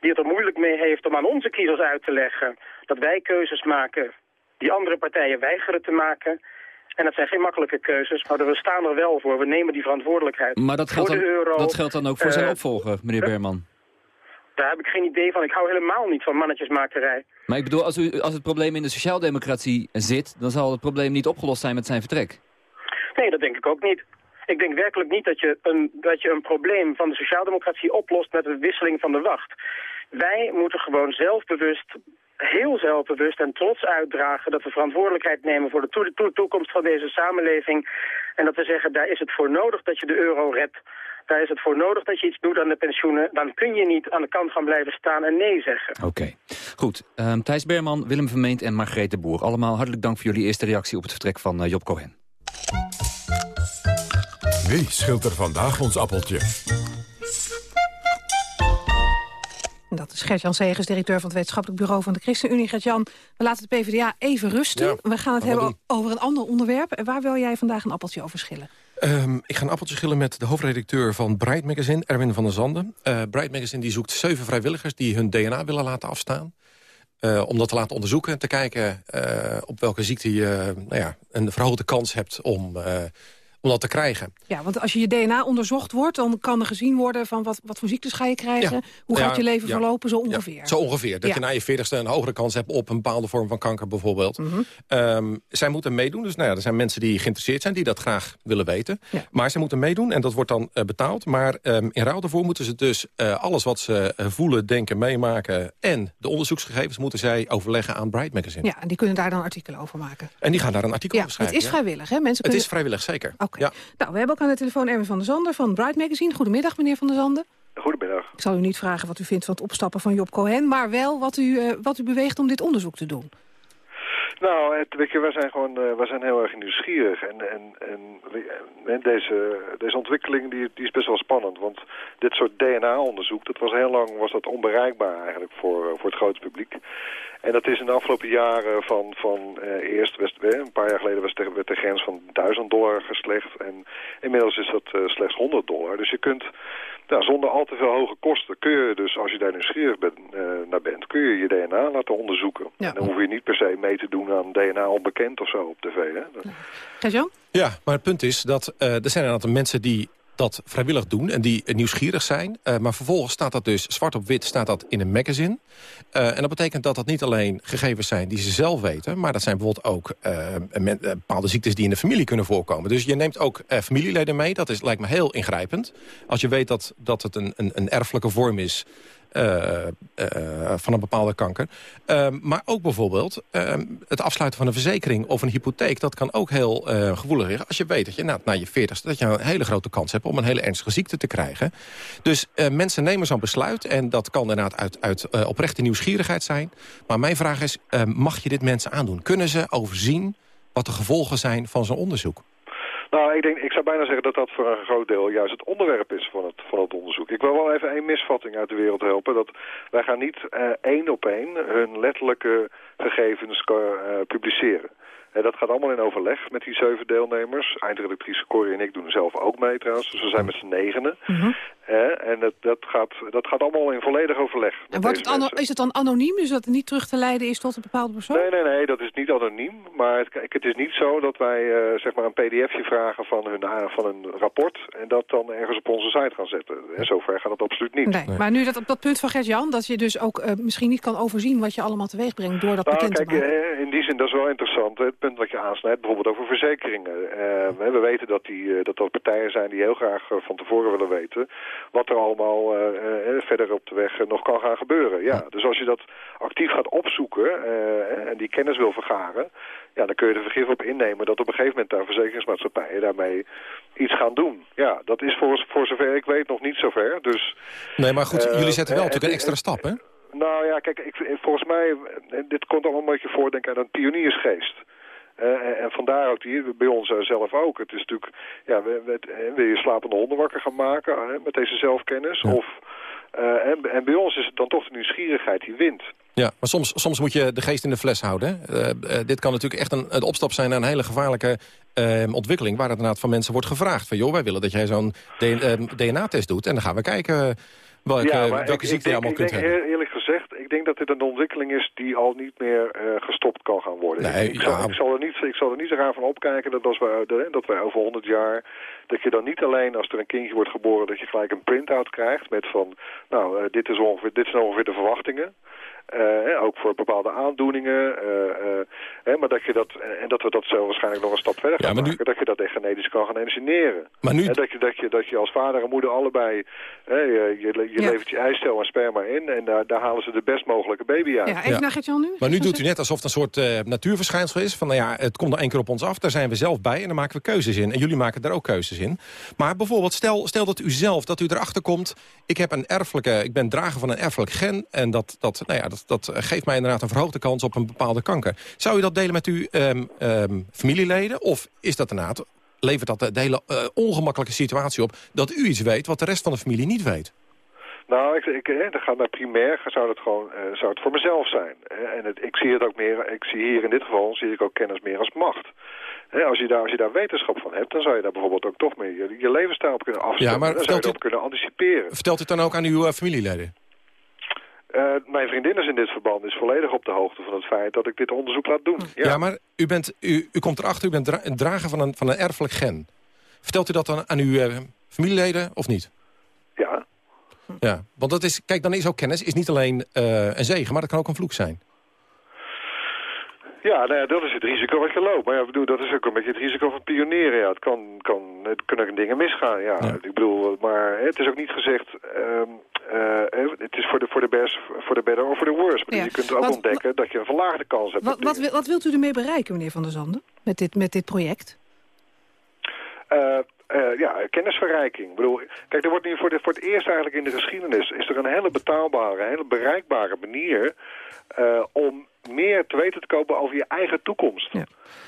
die het er moeilijk mee heeft om aan onze kiezers uit te leggen dat wij keuzes maken die andere partijen weigeren te maken. En dat zijn geen makkelijke keuzes, maar we staan er wel voor. We nemen die verantwoordelijkheid. Maar dat geldt, voor dan, de euro, dat geldt dan ook voor zijn uh, opvolger, meneer Berman? Daar heb ik geen idee van. Ik hou helemaal niet van mannetjesmakerij. Maar ik bedoel, als, u, als het probleem in de sociaaldemocratie zit... dan zal het probleem niet opgelost zijn met zijn vertrek. Nee, dat denk ik ook niet. Ik denk werkelijk niet dat je een, dat je een probleem van de sociaaldemocratie oplost met de wisseling van de wacht. Wij moeten gewoon zelfbewust, heel zelfbewust en trots uitdragen dat we verantwoordelijkheid nemen voor de to to toekomst van deze samenleving. En dat we zeggen, daar is het voor nodig dat je de euro redt. Daar is het voor nodig dat je iets doet aan de pensioenen. Dan kun je niet aan de kant gaan blijven staan en nee zeggen. Oké, okay. goed. Um, Thijs Berman, Willem Vermeend en Margreet de Boer. Allemaal hartelijk dank voor jullie eerste reactie op het vertrek van uh, Job Cohen. Wie scheelt er vandaag ons appeltje? Dat is Gert-Jan Segers, directeur van het wetenschappelijk bureau van de ChristenUnie. Gert-Jan, we laten de PvdA even rusten. Ja, we gaan het hebben over een ander onderwerp. Waar wil jij vandaag een appeltje over schillen? Um, ik ga een appeltje schillen met de hoofdredacteur van Bright Magazine, Erwin van der Zanden. Uh, Bright Magazine die zoekt zeven vrijwilligers die hun DNA willen laten afstaan. Uh, om dat te laten onderzoeken en te kijken uh, op welke ziekte je nou ja, een verhoogde kans hebt om om dat te krijgen. Ja, want als je je DNA onderzocht wordt... dan kan er gezien worden van wat, wat voor ziektes ga je krijgen... Ja. hoe gaat ja, je leven ja. verlopen, zo ongeveer. zo ongeveer. Dat je na je veertigste een hogere kans hebt... op een bepaalde vorm van kanker bijvoorbeeld. Mm -hmm. um, zij moeten meedoen. Dus nou ja, er zijn mensen die geïnteresseerd zijn... die dat graag willen weten. Maar ze moeten meedoen en dat wordt dan uh, betaald. Maar um, in ruil daarvoor moeten ze dus uh, alles wat ze uh, voelen, denken, meemaken... en de onderzoeksgegevens moeten zij overleggen aan Bright Magazine. Ja, en die kunnen daar dan artikelen over maken. En die gaan daar een artikel over schrijven. Het is vrijwillig, hè? Mensen kunnen... Het is vrijwillig, zeker. Oké. Okay. Nou, we hebben ook aan de telefoon Erwin van der Zanden van Bright Magazine. Goedemiddag, meneer van der Zanden. Goedemiddag. Ik zal u niet vragen wat u vindt van het opstappen van Job Cohen... maar wel wat u, uh, wat u beweegt om dit onderzoek te doen. Nou, het, zijn gewoon uh, wij zijn heel erg nieuwsgierig. En, en, en, en deze, deze ontwikkeling die, die is best wel spannend. Want dit soort DNA-onderzoek, dat was heel lang was dat onbereikbaar eigenlijk voor, voor het grote publiek. En dat is in de afgelopen jaren van, van eerst, West, een paar jaar geleden was de, werd de grens van 1000 dollar geslecht. En inmiddels is dat slechts 100 dollar. Dus je kunt nou, zonder al te veel hoge kosten kun je dus, als je daar nieuwsgierig ben, uh, naar bent, kun je je DNA laten onderzoeken. Ja. En dan hoef je niet per se mee te doen aan DNA onbekend of zo op tv. Hè? Ja. Ja, maar het punt is dat uh, er zijn een aantal mensen die dat vrijwillig doen en die nieuwsgierig zijn. Uh, maar vervolgens staat dat dus zwart op wit staat dat in een magazine. Uh, en dat betekent dat dat niet alleen gegevens zijn die ze zelf weten... maar dat zijn bijvoorbeeld ook uh, bepaalde ziektes die in de familie kunnen voorkomen. Dus je neemt ook familieleden mee. Dat is, lijkt me heel ingrijpend. Als je weet dat, dat het een, een, een erfelijke vorm is... Uh, uh, van een bepaalde kanker. Uh, maar ook bijvoorbeeld het afsluiten van een verzekering of een hypotheek... dat kan ook heel gevoelig liggen als je weet dat je na, na je veertigste... dat je een hele grote kans hebt om een hele ernstige ziekte te krijgen. Dus mensen nemen zo'n besluit en dat kan inderdaad uit, uit oprechte nieuwsgierigheid zijn. Maar mijn vraag is, mag je dit mensen aandoen? Kunnen ze overzien wat de gevolgen zijn van zo'n onderzoek? Nou, ik, denk, ik zou bijna zeggen dat dat voor een groot deel juist het onderwerp is van het, van het onderzoek. Ik wil wel even één misvatting uit de wereld helpen. Dat wij gaan niet uh, één op één hun letterlijke gegevens uh, publiceren. Uh, dat gaat allemaal in overleg met die zeven deelnemers. Eindredactrice Corrie en ik doen zelf ook mee trouwens. Dus we zijn met z'n negenen. Mm en dat, dat, gaat, dat gaat allemaal in volledig overleg. En wordt het is het dan anoniem, dus dat het niet terug te leiden is tot een bepaalde persoon? Nee, nee, nee, dat is niet anoniem. Maar het, kijk, het is niet zo dat wij uh, zeg maar een pdfje vragen van hun, van hun rapport... en dat dan ergens op onze site gaan zetten. En zover gaat het absoluut niet. Nee, nee. Maar nu dat op dat punt van Gert-Jan... dat je dus ook uh, misschien niet kan overzien wat je allemaal teweeg brengt... door dat nou, bekend kijk, te maken. In die zin, dat is wel interessant. Het punt wat je aansnijdt, bijvoorbeeld over verzekeringen. we weten dat, die, dat dat partijen zijn die heel graag van tevoren willen weten... wat er allemaal uh, verder op de weg nog kan gaan gebeuren. Ja, Dus als je dat actief gaat opzoeken en die kennis wil vergaren... Ja, dan kun je er vergif op innemen dat op een gegeven moment daar verzekeringsmaatschappijen daarmee iets gaan doen. Ja, dat is voor, voor zover ik weet nog niet zover. Dus, nee, maar goed, jullie zetten wel natuurlijk een extra stap, hè? Nou ja, kijk, ik, volgens mij, dit komt allemaal een beetje voordenken aan een pioniersgeest. Uh, en vandaar ook die, bij ons uh, zelf ook. Het is natuurlijk, ja, we, we, wil je slapende honden wakker gaan maken met deze zelfkennis? Ja. Of, en, en, bij ons is het dan toch de nieuwsgierigheid die wint. Ja, maar soms, soms moet je de geest in de fles houden. dit kan natuurlijk echt een, een opstap zijn naar een hele gevaarlijke ehm, ontwikkeling... waar het inderdaad van mensen wordt gevraagd. Van joh, wij willen dat jij zo'n DNA-test doet. En dan gaan we kijken welke, ja, welke ik, ziekte je allemaal kunt denk, hebben. Ik denk dat dit een ontwikkeling is die al niet meer uh, gestopt kan gaan worden. Nee, ik, ik, zal, ik, zal, er niet, ik zal er niet zo raar van opkijken dat als we, dat wij over 100 jaar... dat je dan niet alleen als er een kindje wordt geboren... dat je gelijk een print-out krijgt met van... nou, uh, dit, is ongeveer, dit zijn ongeveer de verwachtingen... Uh, ook voor bepaalde aandoeningen. Uh, uh, maar dat je dat, en dat we dat zo waarschijnlijk nog een stap verder gaan ja, maken. Nu... Dat je dat echt genetisch kan gaan engineeren. Maar nu... dat, je, dat, je, dat je als vader en moeder allebei... je, je, je ja. levert je eicel en sperma in... en daar, daar halen ze de best mogelijke baby uit. Ja, even ja. naar Gert-Jan nu. Maar nu doet u net alsof het een soort natuurverschijnsel is. Van nou ja, het komt er één keer op ons af. Daar zijn we zelf bij en dan maken we keuzes in. En jullie maken daar ook keuzes in. Maar bijvoorbeeld, stel, stel dat u zelf, dat u erachter komt... ik heb een erfelijke, ik ben drager van een erfelijk gen... en dat, dat, nou ja, dat, dat geeft mij inderdaad een verhoogde kans op een bepaalde kanker. Zou u dat delen met uw um, um, familieleden? Of is dat inderdaad, levert dat de hele uh, ongemakkelijke situatie op... dat u iets weet wat de rest van de familie niet weet? Nou, ik, ik, eh, dan gaat naar primair, zou het gewoon uh, zou het voor mezelf zijn. En het, ik zie het ook meer, ik zie hier in dit geval, zie ik ook kennis meer als macht. He, als, je daar, als je daar wetenschap van hebt, dan zou je daar bijvoorbeeld ook toch mee je, je levensstijl op kunnen afstemmen. Ja, maar dan zou je erop kunnen anticiperen. Vertelt u het dan ook aan uw uh, familieleden? Uh, mijn vriendin is in dit verband is volledig op de hoogte van het feit dat ik dit onderzoek laat doen. Ja, ja maar u, bent, u, u komt erachter, u bent dra drager van een, van een erfelijk gen. Vertelt u dat dan aan uw uh, familieleden of niet? Ja. Ja, want dat is, kijk, dan is ook kennis is niet alleen uh, een zegen, maar dat kan ook een vloek zijn. Ja, nou ja, dat is het risico wat je loopt. Maar ja, ik bedoel, dat is ook een beetje het risico van pionieren. Ja, het, kan, kan, het kunnen dingen misgaan. Ja. ja. Ik bedoel, maar het is ook niet gezegd... Um, uh, het is voor de, voor, de best, voor de better of voor de worst. Ja. Je kunt ook wat, ontdekken dat je een verlaagde kans hebt. Wat, wat, wat, wilt u ermee bereiken, meneer Van der Zanden, met dit, met dit project? Uh, uh, ja, kennisverrijking. Ik bedoel, kijk, er wordt nu voor, de, voor het eerst eigenlijk in de geschiedenis... is er een hele betaalbare, een hele bereikbare manier... Uh, om meer te weten te komen over je eigen toekomst. Ja.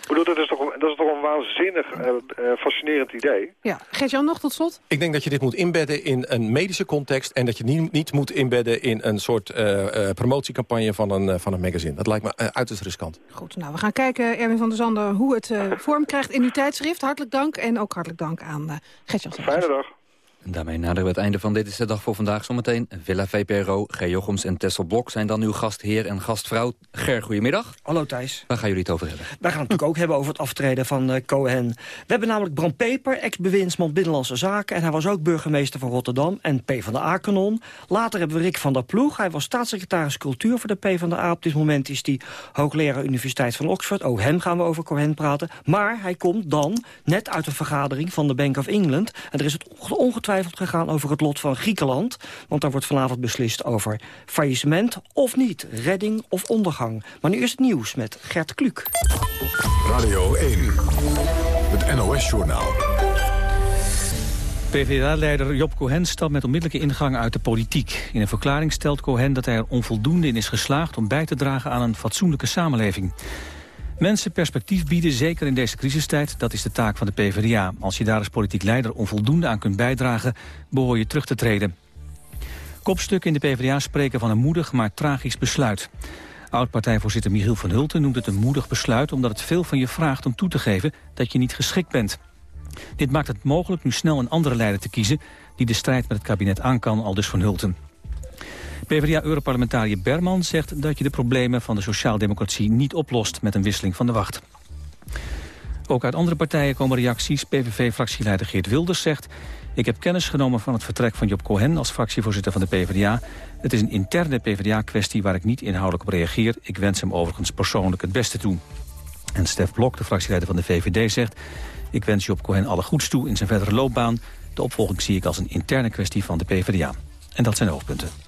Ik bedoel, dat is toch, dat is toch een waanzinnig uh, uh, fascinerend idee. Ja, Gert-Jan, nog tot slot? Ik denk dat je dit moet inbedden in een medische context... en dat je niet, niet moet inbedden in een soort uh, promotiecampagne van een, van een magazine. Dat lijkt me uiterst riskant. Goed, nou, we gaan kijken, Erwin van der Zander, hoe het vorm krijgt in uw tijdschrift. Hartelijk dank en ook hartelijk dank aan Gert-Jan. Fijne dag. En daarmee naderen we het einde van Dit is de Dag voor vandaag. Zometeen Villa VPRO, G. Jochems en Tessel Blok zijn dan uw gastheer en gastvrouw. Ger, goedemiddag. Hallo Thijs. Waar gaan jullie het over hebben? Wij gaan het natuurlijk ook hebben over het aftreden van uh, Cohen. We hebben namelijk Bram Peper, ex-bewindsman Binnenlandse Zaken... en hij was ook burgemeester van Rotterdam en PvdA-kanon. Later hebben we Rick van der Ploeg. Hij was staatssecretaris cultuur voor de PvdA. Op dit moment is hij hoogleraar Universiteit van Oxford. Ook hem gaan we over Cohen praten. Maar hij komt dan net uit een vergadering van de Bank of England. En er is het ongetwijfeld gegaan over het lot van Griekenland. Want daar wordt vanavond beslist over faillissement of niet. Redding of ondergang. Maar nu is het nieuws met Gert Kluk. Radio 1, het NOS-journaal. PvdA-leider Job Cohen stapt met onmiddellijke ingang uit de politiek. In een verklaring stelt Cohen dat hij er onvoldoende in is geslaagd... om bij te dragen aan een fatsoenlijke samenleving. Mensen perspectief bieden, zeker in deze crisistijd, dat is de taak van de PvdA. Als je daar als politiek leider onvoldoende aan kunt bijdragen, behoor je terug te treden. Kopstukken in de PvdA spreken van een moedig, maar tragisch besluit. Oud-partijvoorzitter Michiel van Hulten noemt het een moedig besluit... omdat het veel van je vraagt om toe te geven dat je niet geschikt bent. Dit maakt het mogelijk nu snel een andere leider te kiezen... die de strijd met het kabinet aan kan, al dus van Hulten. PvdA-europarlementariër Berman zegt dat je de problemen van de sociaaldemocratie niet oplost met een wisseling van de wacht. Ook uit andere partijen komen reacties. PVV-fractieleider Geert Wilders zegt... Ik heb kennis genomen van het vertrek van Job Cohen als fractievoorzitter van de PvdA. Het is een interne PvdA-kwestie waar ik niet inhoudelijk op reageer. Ik wens hem overigens persoonlijk het beste toe. En Stef Blok, de fractieleider van de VVD, zegt... Ik wens Job Cohen alle goeds toe in zijn verdere loopbaan. De opvolging zie ik als een interne kwestie van de PvdA. En dat zijn de hoofdpunten.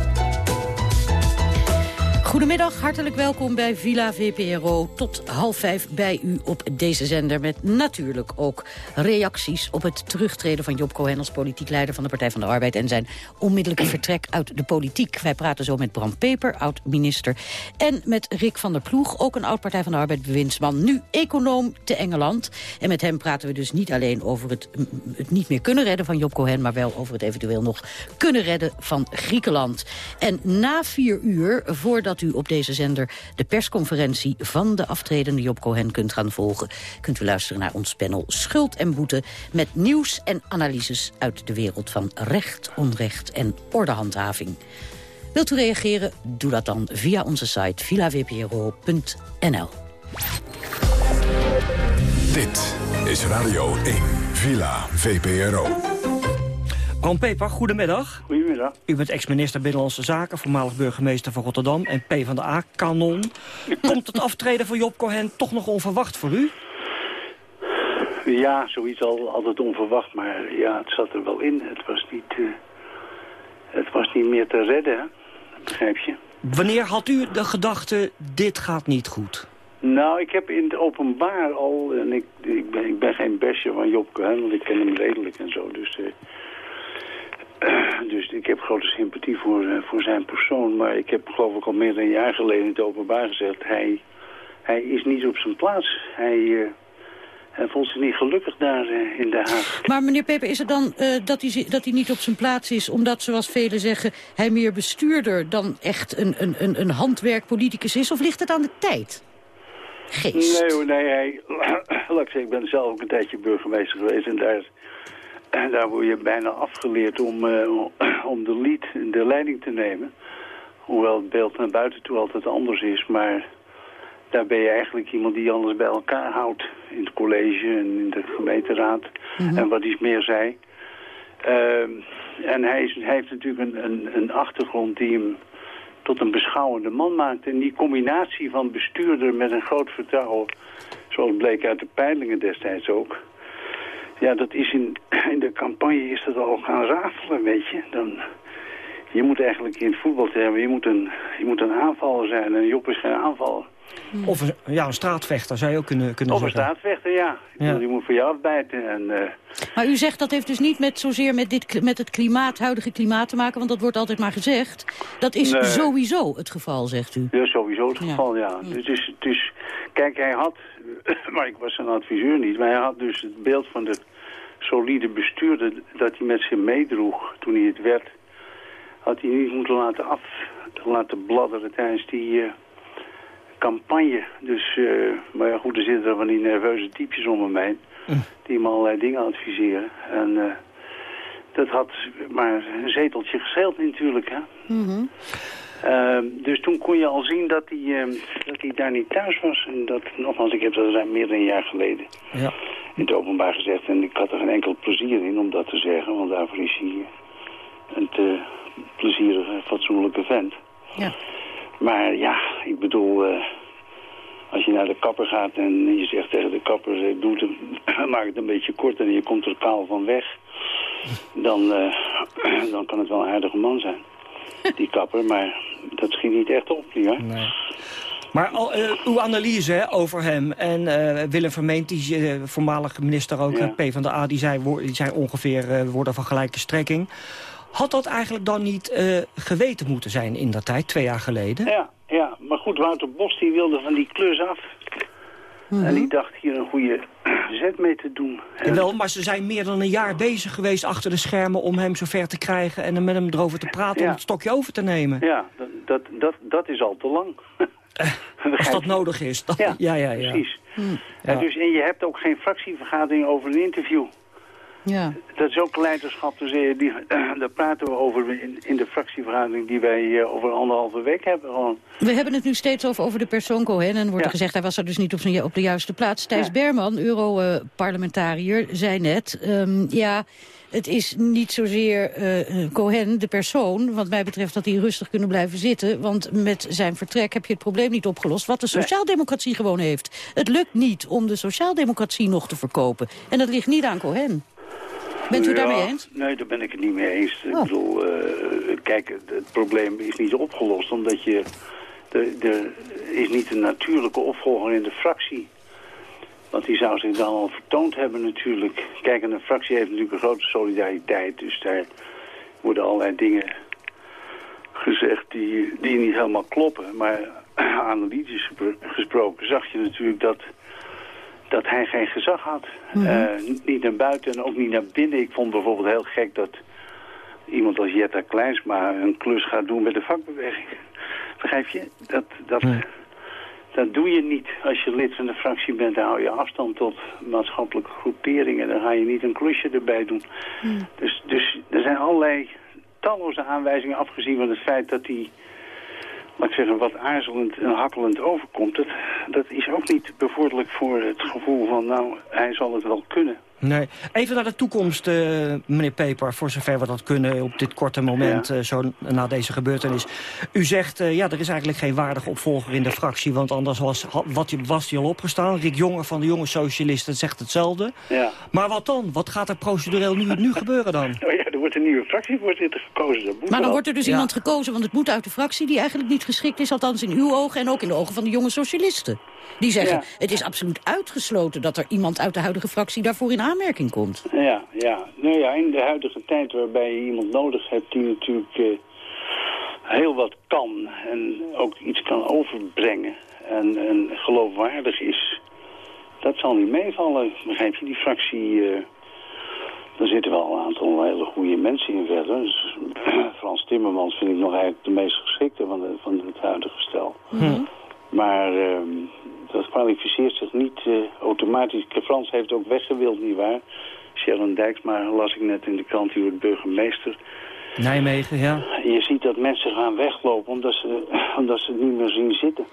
Goedemiddag, hartelijk welkom bij Villa VPRO. Tot half vijf bij u op deze zender met natuurlijk ook reacties op het terugtreden van Job Cohen als politiek leider van de Partij van de Arbeid en zijn onmiddellijke vertrek uit de politiek. Wij praten zo met Bram Peper, oud-minister, en met Rick van der Ploeg, ook een oud-Partij van de Arbeid bewindsman, nu econoom te Engeland. En met hem praten we dus niet alleen over het, het niet meer kunnen redden van Job Cohen, maar wel over het eventueel nog kunnen redden van Griekenland. En na vier uur, voordat u op deze zender de persconferentie van de aftredende Job Cohen kunt gaan volgen. Kunt u luisteren naar ons panel Schuld en Boete met nieuws en analyses uit de wereld van recht, onrecht en ordehandhaving. Wilt u reageren? Doe dat dan via onze site villavpro.nl. Dit is Radio 1, Villa VPRO. Ron Peper, goedemiddag. Goedemiddag. U bent ex-minister Binnenlandse Zaken, voormalig burgemeester van Rotterdam en PvdA-kanon. Komt het aftreden van Job Cohen toch nog onverwacht voor u? Ja, zoiets al, altijd onverwacht, maar ja, het zat er wel in. Het was niet, uh, het was niet meer te redden, begrijp je. Wanneer had u de gedachte, dit gaat niet goed? Nou, ik heb in het openbaar al, en ik, ik, ben, ik ben geen besje van Job Cohen, want ik ken hem redelijk en zo, dus... Uh, dus ik heb grote sympathie voor, uh, voor zijn persoon. Maar ik heb geloof ik al meer dan een jaar geleden in het openbaar gezegd... hij, hij is niet op zijn plaats. Hij, uh, hij voelt zich niet gelukkig daar uh, in Den Haag. Maar meneer Peper, is het dan dat, hij, dat hij niet op zijn plaats is... omdat, zoals velen zeggen, hij meer bestuurder dan echt een, een, een, een handwerkpoliticus is? Of ligt het aan de tijd? Geest. Nee, nee, hij, laat ik zeggen, ik ben zelf ook een tijdje burgemeester geweest... en daar en daar word je bijna afgeleerd om, uh, om de, lead, de leiding te nemen. Hoewel het beeld naar buiten toe altijd anders is. Maar daar ben je eigenlijk iemand die alles bij elkaar houdt. In het college en in de gemeenteraad. Mm -hmm. En wat iets meer zei. Uh, en hij, is, hij, heeft natuurlijk een, een, een achtergrond die hem tot een beschouwende man maakt. En die combinatie van bestuurder met een groot vertrouwen... zoals bleek uit de peilingen destijds ook... Ja, dat is in, in de campagne is dat al gaan rafelen, weet je. Dan, je moet eigenlijk in het voetbal hebben, je moet, een, je moet een aanvaller zijn. En Job is geen aanvaller. Of een, ja, een straatvechter zou je ook kunnen, kunnen of zeggen. Of een straatvechter, ja. ja. Die moet voor je afbijten. En, uh... Maar u zegt dat heeft dus niet met zozeer met, dit, met het klimaat, huidige klimaat te maken, want dat wordt altijd maar gezegd. Dat is nee. sowieso het geval, zegt u. Ja, sowieso het geval, ja. is, het is, kijk, hij had, maar ik was zijn adviseur niet, maar hij had dus het beeld van de solide bestuurder dat hij met zich meedroeg toen hij het werd, had hij niet moeten laten af, laten bladderen tijdens die eh, campagne. Dus, eh, maar ja goed, er zitten er van die nerveuze typjes om heen, die hem allerlei dingen adviseren. En eh, dat had maar een zeteltje gescheeld natuurlijk, hè. Ehm, dus toen kon je al zien dat hij, ehm, dat hij daar niet thuis was. En dat, nogmaals, ik heb dat ruim meer dan een jaar geleden Ja. in het openbaar gezegd. En ik had er geen enkel plezier in om dat te zeggen. Want daarvoor is hij een te plezierige, fatsoenlijke vent. Ja. Maar ja, ik bedoel... eh, als je naar de kapper gaat en je zegt tegen de kapper... eh, Doe het, maak het een beetje kort en je komt er kaal van weg... dan, eh, dan kan het wel een aardige man zijn. Die kapper, maar dat schiet niet echt op. Maar al, eh, uw analyse hè, over hem en eh, Willem Vermeent, die eh, voormalige minister ook, Ja. eh, PvdA, die zei, wo- die zei ongeveer eh, woorden van gelijke strekking. Had dat eigenlijk dan niet eh, geweten moeten zijn in dat tijd, twee jaar geleden? Ja, ja, maar goed, Wouter Bos die wilde van die klus af. En die dacht hier een goede zet mee te doen. Jawel, maar ze zijn meer dan een jaar bezig geweest achter de schermen om hem zover te krijgen en met hem erover te praten om het stokje over te nemen. Ja, dat, dat, dat, dat is al te lang. Als dat nodig is. Dan, Ja, ja, ja, ja. precies. Ja. En, dus, en je hebt ook geen fractievergadering over een interview. Ja. Dat is ook leiderschap. Dus, eh, die, daar praten we over in, in de fractievergadering die wij eh, over anderhalve week hebben. Gewoon. We hebben het nu steeds over, over de persoon Cohen. En wordt er gezegd, hij was er dus niet op, zijn, op de juiste plaats. Thijs Berman, Europarlementariër, zei net... ehm, ja, het is niet zozeer eh, Cohen, de persoon... wat mij betreft dat hij rustig kunnen blijven zitten. Want met zijn vertrek heb je het probleem niet opgelost... wat de sociaaldemocratie gewoon heeft. Het lukt niet om de sociaaldemocratie nog te verkopen. En dat ligt niet aan Cohen. Bent u daarmee eens? Nee, daar ben ik het niet mee eens. Ik Oh. bedoel, eh, kijk, het, probleem is niet opgelost omdat je... Er, is niet een natuurlijke opvolger in de fractie. Want die zou zich dan al vertoond hebben natuurlijk. Kijk, en een fractie heeft natuurlijk een grote solidariteit. Dus daar worden allerlei dingen gezegd die, die niet helemaal kloppen. Maar analytisch gespro- gesproken zag je natuurlijk dat, dat hij geen gezag had. Eh, niet naar buiten en ook niet naar binnen. Ik vond bijvoorbeeld heel gek dat iemand als Jetta Kleinsma een klus gaat doen met de vakbeweging. Begrijp je? Dat, dat, dat doe je niet. Als je lid van de fractie bent, dan hou je afstand tot maatschappelijke groeperingen. Dan ga je niet een klusje erbij doen. Dus, dus er zijn allerlei talloze aanwijzingen, afgezien van het feit dat hij, laat ik zeggen, wat aarzelend en hakkelend overkomt. Dat, dat is ook niet bevorderlijk voor het gevoel van, nou, hij zal het wel kunnen. Nee. Even naar de toekomst, eh, meneer Peper, voor zover we dat kunnen op dit korte moment, eh, zo na deze gebeurtenis. U zegt, eh, ja, er is eigenlijk geen waardige opvolger in de fractie, want anders was, ha- wat, was die al opgestaan. Rick Jonge van de Jonge Socialisten zegt hetzelfde. Ja. Maar wat dan? Wat gaat er procedureel nu, nu gebeuren dan? Nou ja, wordt een nieuwe fractievoorzitter gekozen. Dat moet Maar dan wel. wordt er dus Ja. iemand gekozen, want het moet uit de fractie... die eigenlijk niet geschikt is, althans in uw ogen... en ook in de ogen van de jonge socialisten. Die zeggen, Ja. het is absoluut uitgesloten... dat er iemand uit de huidige fractie daarvoor in aanmerking komt. Ja, ja. Nou ja, in de huidige tijd waarbij je iemand nodig hebt die natuurlijk eh, heel wat kan en ook iets kan overbrengen en, en geloofwaardig is, dat zal niet meevallen. Begrijp je, die fractie, eh er zitten wel een aantal hele goede mensen in verder. Dus, Frans Timmermans vind ik nog eigenlijk de meest geschikte van, de, van het huidige stel. Maar ehm, dat kwalificeert zich niet eh, automatisch. Frans heeft ook weggewild, nietwaar? Sharon Dijksma las ik net in de krant, die wordt burgemeester. Nijmegen, ja. Je ziet dat mensen gaan weglopen omdat ze, omdat ze het niet meer zien zitten.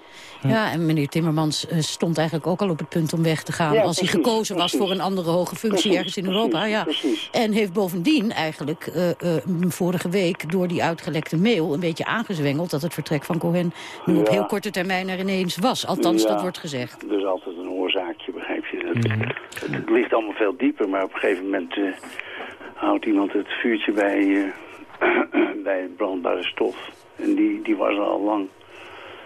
Ja, en meneer Timmermans eh, stond eigenlijk ook al op het punt om weg te gaan... Ja, als hij precies, gekozen was voor een andere hoge functie Precies, ergens in precies, Europa. Ja. precies. En heeft bovendien eigenlijk eh, eh, vorige week door die uitgelekte mail... een beetje aangezwengeld dat het vertrek van Cohen nu op heel korte termijn er ineens was. Althans, Ja. dat wordt gezegd. Er is altijd een oorzaakje, begrijp je. Het, het ligt allemaal veel dieper, maar op een gegeven moment eh, houdt iemand het vuurtje bij, bij brandbare stof. En die, die was er al lang.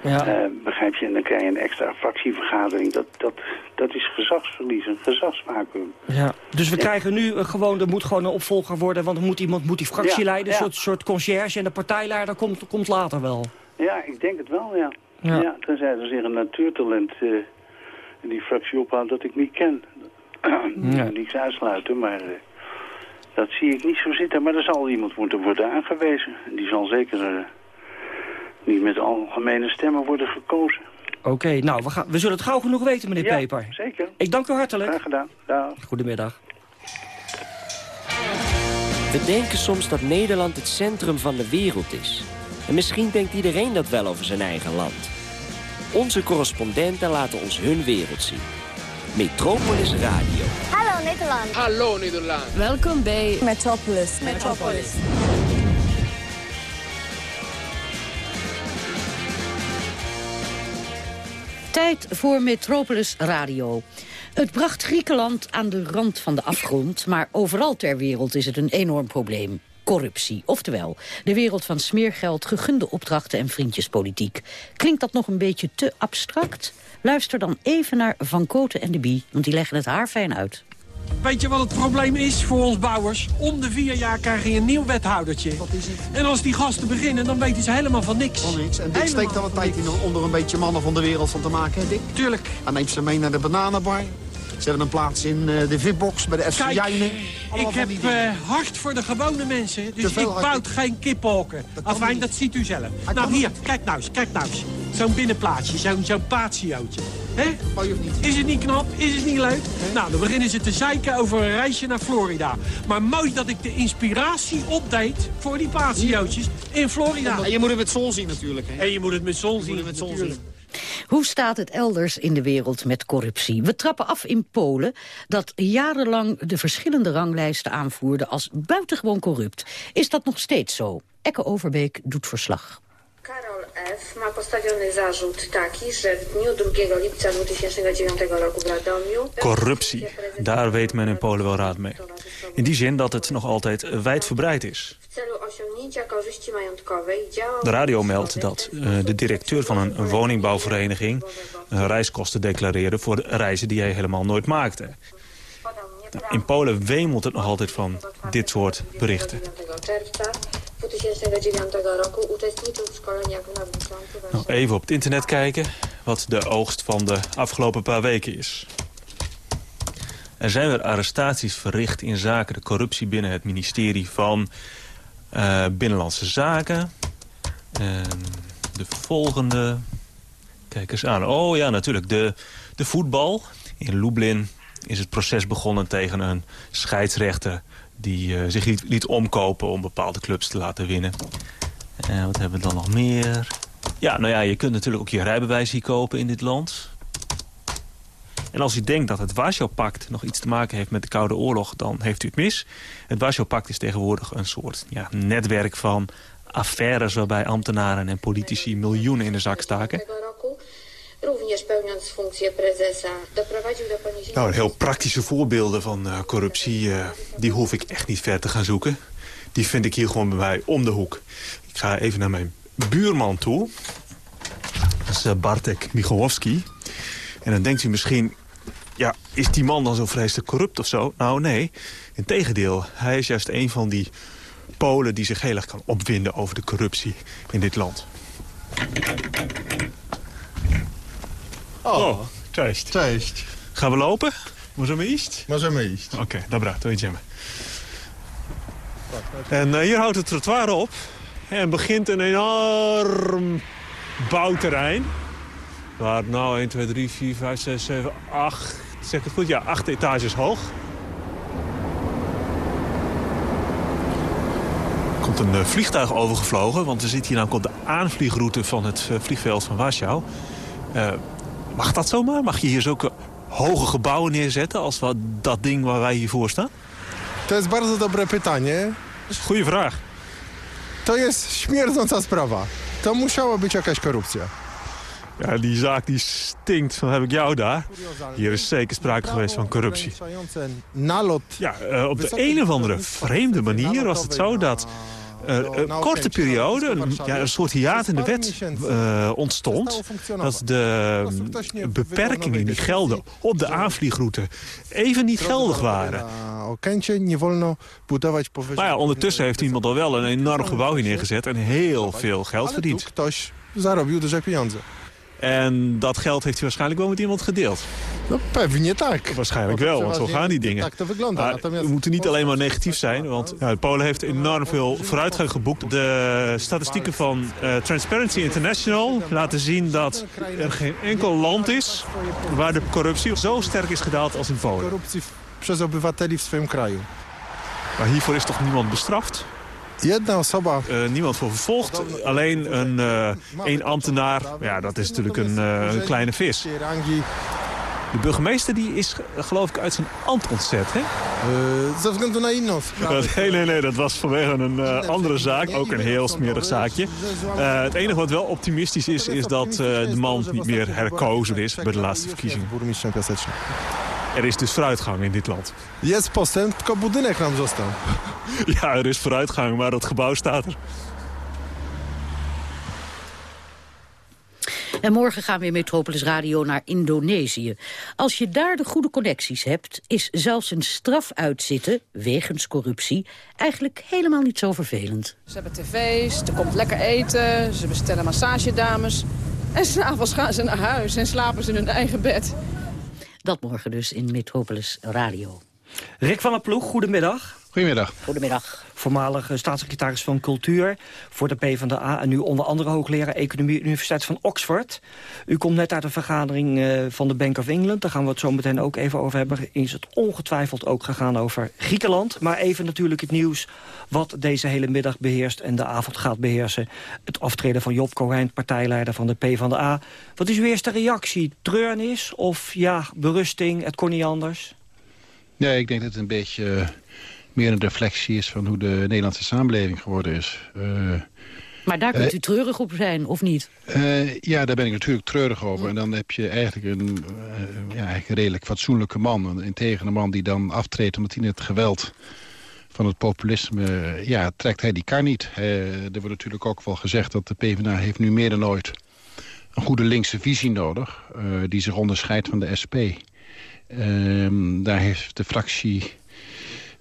Ja. Eh, begrijp je? En dan krijg je een extra fractievergadering. Dat, dat, dat is gezagsverlies, een gezagsvacuum. Ja. Dus we krijgen nu eh, gewoon, er moet gewoon een opvolger worden, want er moet iemand moet die fractie Ja, leiden, een soort, soort conciërge en de partijleider komt, komt later wel. Ja, ik denk het wel, ja. Ja. Tenzij er zich een natuurtalent eh, in die fractie ophoudt dat ik niet ken. Ja. Niks uitsluiten, maar... eh, Dat zie ik niet zo zitten, maar er zal iemand moeten worden aangewezen. Die zal zeker uh, niet met algemene stemmen worden gekozen. Oké, nou, we, gaan, we zullen het gauw genoeg weten, meneer ja, Peper. zeker. Ik dank u hartelijk. Graag gedaan. Dag. Goedemiddag. We denken soms dat Nederland het centrum van de wereld is. En misschien denkt iedereen dat wel over zijn eigen land. Onze correspondenten laten ons hun wereld zien. Metropolis Radio. Hallo Nederland. Hallo Nederland. Welkom bij Metropolis. Metropolis. Tijd voor Metropolis Radio. Het bracht Griekenland aan de rand van de afgrond... maar overal ter wereld is het een enorm probleem. Corruptie, oftewel de wereld van smeergeld, gegunde opdrachten en vriendjespolitiek. Klinkt dat nog een beetje te abstract? Luister dan even naar Van Koten en de Bie, want die leggen het haar fijn uit. Weet je wat het probleem is voor ons bouwers? Om de vier jaar krijg je een nieuw wethoudertje. Wat is het? En als die gasten beginnen, dan weten ze helemaal van niks. Van niks. En Dick steekt dan een tijd in om er een beetje mannen van de wereld van te maken, hè Dick? Tuurlijk. Hij neemt ze mee naar de bananenbar. Ze hebben een plaats in uh, de VIP-box bij de FC Jijnen. ik heb uh, hart voor de gewone mensen, dus ik bouw geen kippenhokken. Afijn, dat ziet u zelf. Hij nou hier, kijk nou eens, kijk nou eens. Zo'n binnenplaatsje, zo'n zo'n patiootje. Hè? Is het niet knap? Is het niet leuk? He? Nou, dan beginnen ze te zeiken over een reisje naar Florida. Maar mooi dat ik de inspiratie opdeed voor die patiootjes in Florida. En je moet het met zon zien natuurlijk. Hè? En je moet het met zon zien, met zon zien. Hoe staat het elders in de wereld met corruptie? We trappen af in Polen, dat jarenlang de verschillende ranglijsten aanvoerde als buitengewoon corrupt. Is dat nog steeds zo? Ekke Overbeek doet verslag. Ma postawiony zarzut taki, że w dniu 2 lipca 2009 roku w Radomiu... Corruptie, daar weet men in Polen wel raad mee. In die zin dat het nog altijd wijdverbreid is. De radio meldt dat uh, de directeur van een, woningbouwvereniging... Uh, reiskosten declareerde voor de reizen die hij helemaal nooit maakte. In Polen wemelt het nog altijd van dit soort berichten. Nou, even op het internet kijken wat de oogst van de afgelopen paar weken is. Er zijn weer arrestaties verricht in zaken de corruptie binnen het ministerie van uh, Binnenlandse Zaken. Uh, de volgende... Kijk eens aan. Oh ja, natuurlijk. De, de voetbal. In Lublin is het proces begonnen tegen een scheidsrechter... die uh, zich liet, liet, omkopen om bepaalde clubs te laten winnen. En wat hebben we dan nog meer? Ja, nou ja, je kunt natuurlijk ook je rijbewijs hier kopen in dit land. En als u denkt dat het Warschau-pact nog iets te maken heeft met de Koude Oorlog... dan heeft u het mis. Het Warschau-pact is tegenwoordig een soort ja, netwerk van affaires... waarbij ambtenaren en politici miljoenen in de zak staken. Nou, heel praktische voorbeelden van uh, corruptie... Uh, die hoef ik echt niet ver te gaan zoeken. Die vind ik hier gewoon bij mij om de hoek. Ik ga even naar mijn buurman toe. Dat is uh, Bartek Michalowski. En dan denkt u misschien, ja, is die man dan zo vreselijk corrupt of zo? Nou, nee. Integendeel, hij is juist een van die Polen die zich heel erg kan opwinden over de corruptie in dit land. O, oh, cześć. Cześć. Gaan we lopen? Możemy iść? Możemy iść. Oké, okay, dobra, to idziemy. En uh, hier houdt het trottoir op. En begint een enorm bouwterrein. Waar nou 1, 2, 3, 4, 5, 6, 7, 8... Zeg ik het goed? Ja, 8 etages hoog. Er komt een uh, vliegtuig overgevlogen, want we zitten hier namelijk op de aanvliegroute van het uh, vliegveld van Warschau. Uh, mag dat zomaar? Mag je hier zulke hoge gebouwen neerzetten als wat, dat ding waar wij hier voor staan? To jest bardzo dobre pytanie. Dat is een goede vraag. To jest śmierdząca sprawa. To musiała być jakaś korupcja. Ja, die zaak die stinkt van heb ik jou daar. Hier is zeker sprake geweest van corruptie. Ja, uh, op de een of andere vreemde manier was het zo dat... Uh, een korte periode, een, ja, een soort hiaat in de wet ontstond... dat de beperkingen die gelden op de aanvliegroute even niet geldig waren. Maar ja, ondertussen heeft iemand al wel een enorm gebouw hier neergezet... en heel veel geld verdiend. En dat geld heeft hij waarschijnlijk wel met iemand gedeeld. No pewnie tak. Waarschijnlijk wel, want zo gaan die dingen. Maar we moeten niet alleen maar negatief zijn, want ja, Polen heeft enorm veel vooruitgang geboekt. De statistieken van eh, Transparency International laten zien dat er geen enkel land is waar de corruptie zo sterk is gedaald als in Polen. w- przez obywateli w swoim kraju. Maar hiervoor is toch niemand bestraft? Jedna osoba... Eh, niemand voor vervolgd, alleen een, eh één ambtenaar. Ja, dat is natuurlijk een, eh, een kleine vis. De burgemeester die is, geloof ik, uit zijn ambt ontzet, hè? Ze względu na inną. Nee, nee, nee, dat was vanwege een andere zaak. Ook een heel smerig zaakje. Het enige wat wel optimistisch is, is dat de man niet meer herkozen is bij de laatste verkiezingen. Er is dus vooruitgang in dit land. Jest postęp, tylko budynek nam został. Ja, er is vooruitgang, maar dat gebouw staat er. En morgen gaan we in Metropolis Radio naar Indonesië. Als je daar de goede connecties hebt... is zelfs een straf uitzitten, wegens corruptie... eigenlijk helemaal niet zo vervelend. Ze hebben tv's, er komt lekker eten, ze bestellen massagedames. En s'avonds gaan ze naar huis en slapen ze in hun eigen bed. Dat morgen dus in Metropolis Radio. Rick van der Ploeg, goedemiddag. Goedemiddag. Goedemiddag. Voormalig eh, staatssecretaris van Cultuur voor de PvdA... en nu onder andere hoogleraar Economie Universiteit van Oxford. U komt net uit een vergadering eh, van de Bank of England. Daar gaan we het zo meteen ook even over hebben. Is het ongetwijfeld ook gegaan over Griekenland. Maar even natuurlijk het nieuws wat deze hele middag beheerst... en de avond gaat beheersen. Het aftreden van Job Cohen, partijleider van de PvdA. Wat is uw eerste reactie? Treurnis of ja, berusting? Het kon niet anders? Ja, ik denk dat het een beetje eh, meer een reflectie is van hoe de Nederlandse samenleving geworden is. Eh, Maar daar kunt Eh, u treurig op zijn, of niet? eh, ja, daar ben ik natuurlijk treurig over. En dan heb je eigenlijk een, ja, eigenlijk een redelijk fatsoenlijke man. Een integere man die dan aftreedt omdat hij het geweld van het populisme... ja, trekt hij die kar niet. Er wordt natuurlijk ook wel gezegd dat de PvdA heeft nu meer dan ooit... een goede linkse visie nodig, die zich onderscheidt van de SP. Ehm, daar heeft de fractie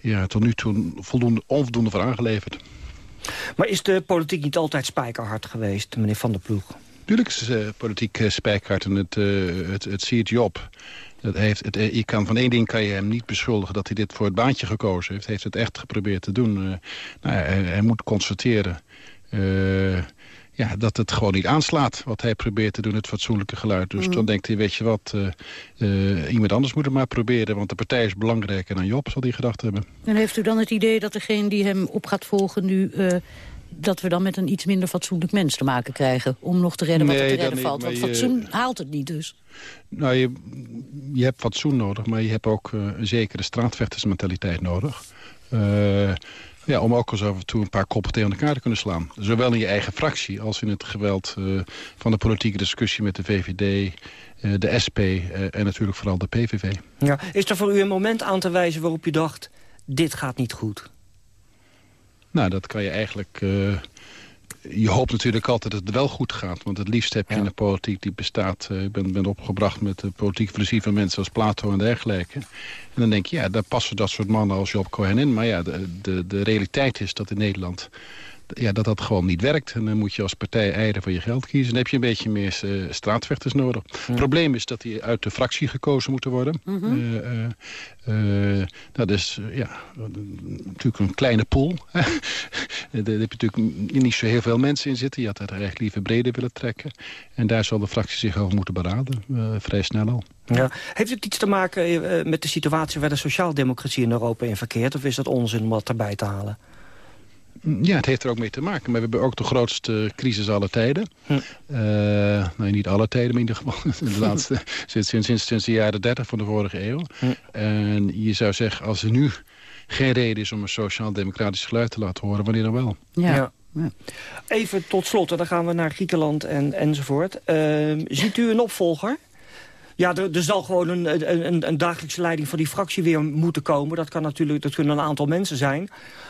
ja, tot nu toe voldoende, onvoldoende voor aangeleverd. Maar is de politiek niet altijd spijkerhard geweest, meneer Van der Ploeg? Tuurlijk is eh, politiek uh, spijkhard en het, uh, het, het ziet je op. Dat heeft, het, je kan, van één ding kan je hem niet beschuldigen dat hij dit voor het baantje gekozen heeft. Hij heeft het echt geprobeerd te doen. Uh, nou, hij, hij, moet constateren ja, dat het gewoon niet aanslaat wat hij probeert te doen, het fatsoenlijke geluid. Dus mm. dan denkt hij, weet je wat, iemand anders moet het maar proberen... want de partij is belangrijker dan Job, zal hij gedacht hebben. En heeft u dan het idee dat degene die hem op gaat volgen nu dat we dan met een iets minder fatsoenlijk mens te maken krijgen... om nog te redden wat er te redden valt. Want fatsoen haalt het niet dus. Nou, je, je hebt fatsoen nodig, maar je hebt ook een zekere straatvechtersmentaliteit nodig. Uh, ja, om ook eens af en toe een paar koppen tegen elkaar te kunnen slaan. Zowel in je eigen fractie als in het geweld uh, van de politieke discussie met de VVD... de SP en natuurlijk vooral de PVV. Ja. Is er voor u een moment aan te wijzen waarop u dacht... dit gaat niet goed? Nou, dat kan je eigenlijk... Uh, je hoopt natuurlijk altijd dat het wel goed gaat. Want het liefst heb je ja. een politiek die bestaat... Uh, ik ben, ben opgebracht met de politieke visie van mensen als Plato en dergelijke. En dan denk je, ja, daar passen dat soort mannen als Job Cohen in. Maar ja, de, de, de realiteit is dat in Nederland... Ja, dat dat gewoon niet werkt. En dan moet je als partij eieren voor je geld kiezen. Dan heb je een beetje meer uh, straatvechters nodig. Het ja. probleem is dat die uit de fractie gekozen moeten worden. Mm -hmm. uh, uh, dat is ja, natuurlijk een kleine pool. Daar heb je natuurlijk niet zo heel veel mensen in zitten. Je had er eigenlijk liever breder willen trekken. En daar zal de fractie zich over moeten beraden. vrij snel al. Ja. Heeft het iets te maken met de situatie waar de sociaaldemocratie in Europa in verkeert? Of is dat onzin om dat erbij te halen? Ja, het heeft er ook mee te maken. Maar we hebben ook de grootste crisis aller tijden. Hm. Uh, nou, niet alle tijden, maar in ieder geval de laatste, sinds, sinds, sinds de jaren 30 van de vorige eeuw. Hm. En je zou zeggen, als er nu geen reden is om een sociaal-democratisch geluid te laten horen, wanneer dan wel? Ja. ja. Ja. Even tot slot, en dan gaan we naar Griekenland en, enzovoort. Uh, ziet u een opvolger? Ja, er, er zal gewoon een, een, een, dagelijkse leiding van die fractie weer moeten komen. Dat, kan natuurlijk, dat kunnen een aantal mensen zijn.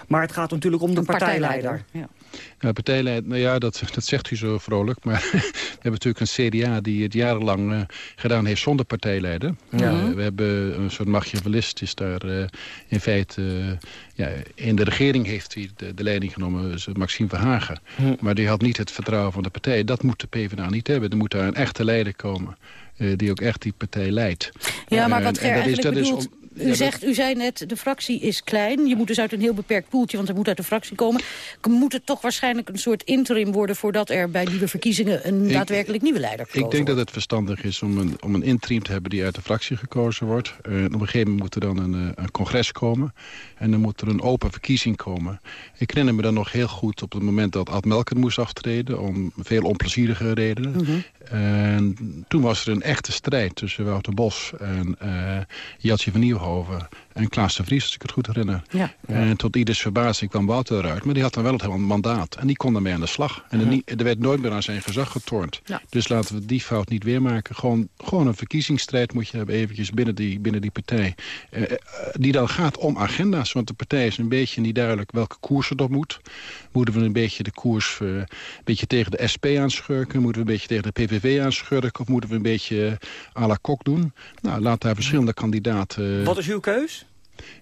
Maar het gaat natuurlijk om de een partijleider. partijleider. Ja. Ja, partijleider, nou ja, dat, dat zegt u zo vrolijk. Maar we hebben natuurlijk een CDA die het jarenlang uh, gedaan heeft zonder partijleider. Ja. Uh, we hebben een soort machiavellist is daar uh, in feite Ja, in de regering heeft hij de, de leiding genomen, Maxime Verhagen. Hm. Maar die had niet het vertrouwen van de partij. Dat moet de PvdA niet hebben. Er moet daar een echte leider komen. Uh, die ook echt die partij leidt. Ja, maar wat Ger eigenlijk dat bedoelt... Is om, u, zegt, u zei net, de fractie is klein. Je moet dus uit een heel beperkt poeltje, want er moet uit de fractie komen. Moet het toch waarschijnlijk een soort interim worden... voordat er bij nieuwe verkiezingen een daadwerkelijk nieuwe leider komt? Ik denk dat het verstandig is om een, om een interim te hebben... die uit de fractie gekozen wordt. Uh, op een gegeven moment moet er dan een, eh, een, congres komen. En dan moet er een open verkiezing komen. Ik herinner me dan nog heel goed op het moment dat Ad Melker moest aftreden... om veel onplezierige redenen. Mhm. En toen was er een echte strijd tussen Wouter Bos en uh, Jatje van over en Klaas de Vries, als ik het goed herinner. Ja, En tot ieders verbazing kwam Wouter eruit. Maar die had dan wel het hele mandaat. En die kon daarmee aan de slag. En er, er werd nooit meer aan zijn gezag getornd. Dus laten we die fout niet weer maken. Gewoon, gewoon een verkiezingsstrijd moet je hebben eventjes binnen die, binnen die partij. Eh, eh, die dan gaat om agenda's. Want de partij is een beetje niet duidelijk welke koers het op moet. Moeten we een beetje de koers uh, een beetje tegen de SP aanschurken? Moeten we een beetje tegen de PVV aanschurken? Of moeten we een beetje à la kok doen? Nou, laat daar verschillende kandidaten is uw keus?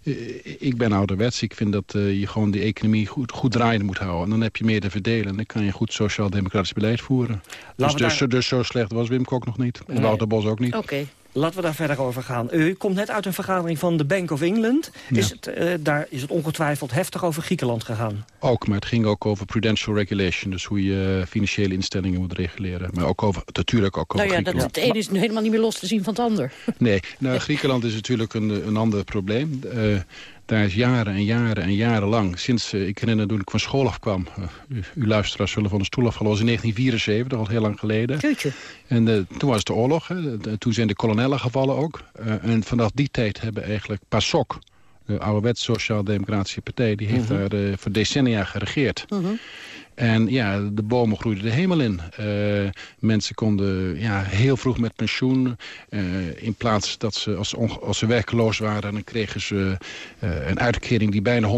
Eh, ik ben ouderwets. Ik vind dat uh, je gewoon die economie goed, goed draaiende moet houden. En dan heb je meer te verdelen. En dan kan je goed sociaal-democratisch beleid voeren. Dus, dus, dus, zo slecht was Wim Kok nog niet. En nee. Wouter Bos ook niet. Oké. Laten we daar verder over gaan. U komt net uit een vergadering van de Bank of England. Is het, uh, daar is het ongetwijfeld heftig over Griekenland gegaan? Ook, maar het ging ook over prudential regulation. Dus hoe je financiële instellingen moet reguleren. Maar ook over, natuurlijk ook over nou ja, dat, Het ene is helemaal niet meer los te zien van het ander. Nee, nou, Griekenland is natuurlijk een, een ander probleem. Uh, daar is jaren en jaren en jaren lang, sinds uh, ik herinner toen ik van school afkwam... Uh, u, uw luisteraars zullen van de stoel afvallen, was in 1974, al heel lang geleden. Tuurtje. En uh, toen was de oorlog, hè, toen zijn de kolonellen gevallen ook. en vanaf die tijd hebben eigenlijk PASOK, de ouderwets Sociaal-Democratische Partij... die heeft mhm. daar voor decennia geregeerd. Uh en ja, de bomen groeiden de hemel in. Uh, mensen konden ja, heel vroeg met pensioen. Uh, in plaats dat ze, als, als ze werkeloos waren, dan kregen ze uh, een uitkering die bijna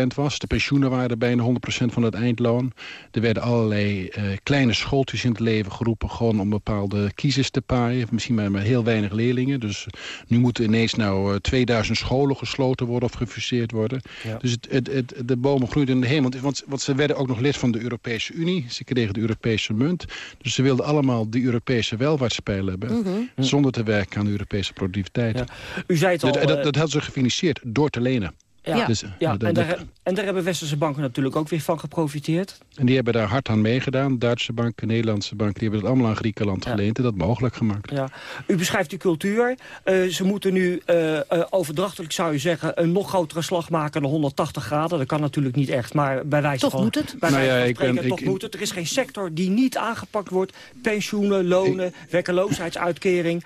100% was. De pensioenen waren bijna 100% van het eindloon. Er werden allerlei kleine schooltjes in het leven geroepen... gewoon om bepaalde kiezers te paaien. Misschien maar met heel weinig leerlingen. Dus nu moeten ineens nou 2000 scholen gesloten worden of gefuseerd worden. Ja. Dus het, het, het, de bomen groeiden in de hemel. Want, want ze werden ook nog lid van de Europese Unie. Ze kregen de Europese munt. Dus ze wilden allemaal die Europese welvaartsspijl hebben. Mhm. Zonder te werken aan de Europese productiviteit. Ja. U zei het al... Dat, dat, eh, dat hadden ze gefinancierd door te lenen. Ja, dus, ja en, daar, en, daar, hebben westerse banken natuurlijk ook weer van geprofiteerd. En die hebben daar hard aan meegedaan. Duitse banken, Nederlandse banken, die hebben het allemaal aan Griekenland geleend... en dat mogelijk gemaakt. Ja. U beschrijft die cultuur. Uh, ze moeten nu uh, uh, overdrachtelijk, zou je zeggen... een nog grotere slag maken dan 180 graden. Dat kan natuurlijk niet echt, maar bij wijze toch van... Moet het. Bij nou ja, ik ben, toch ik, moet het. Er is geen sector die niet aangepakt wordt. Pensioenen, lonen, ik, werkeloosheidsuitkering.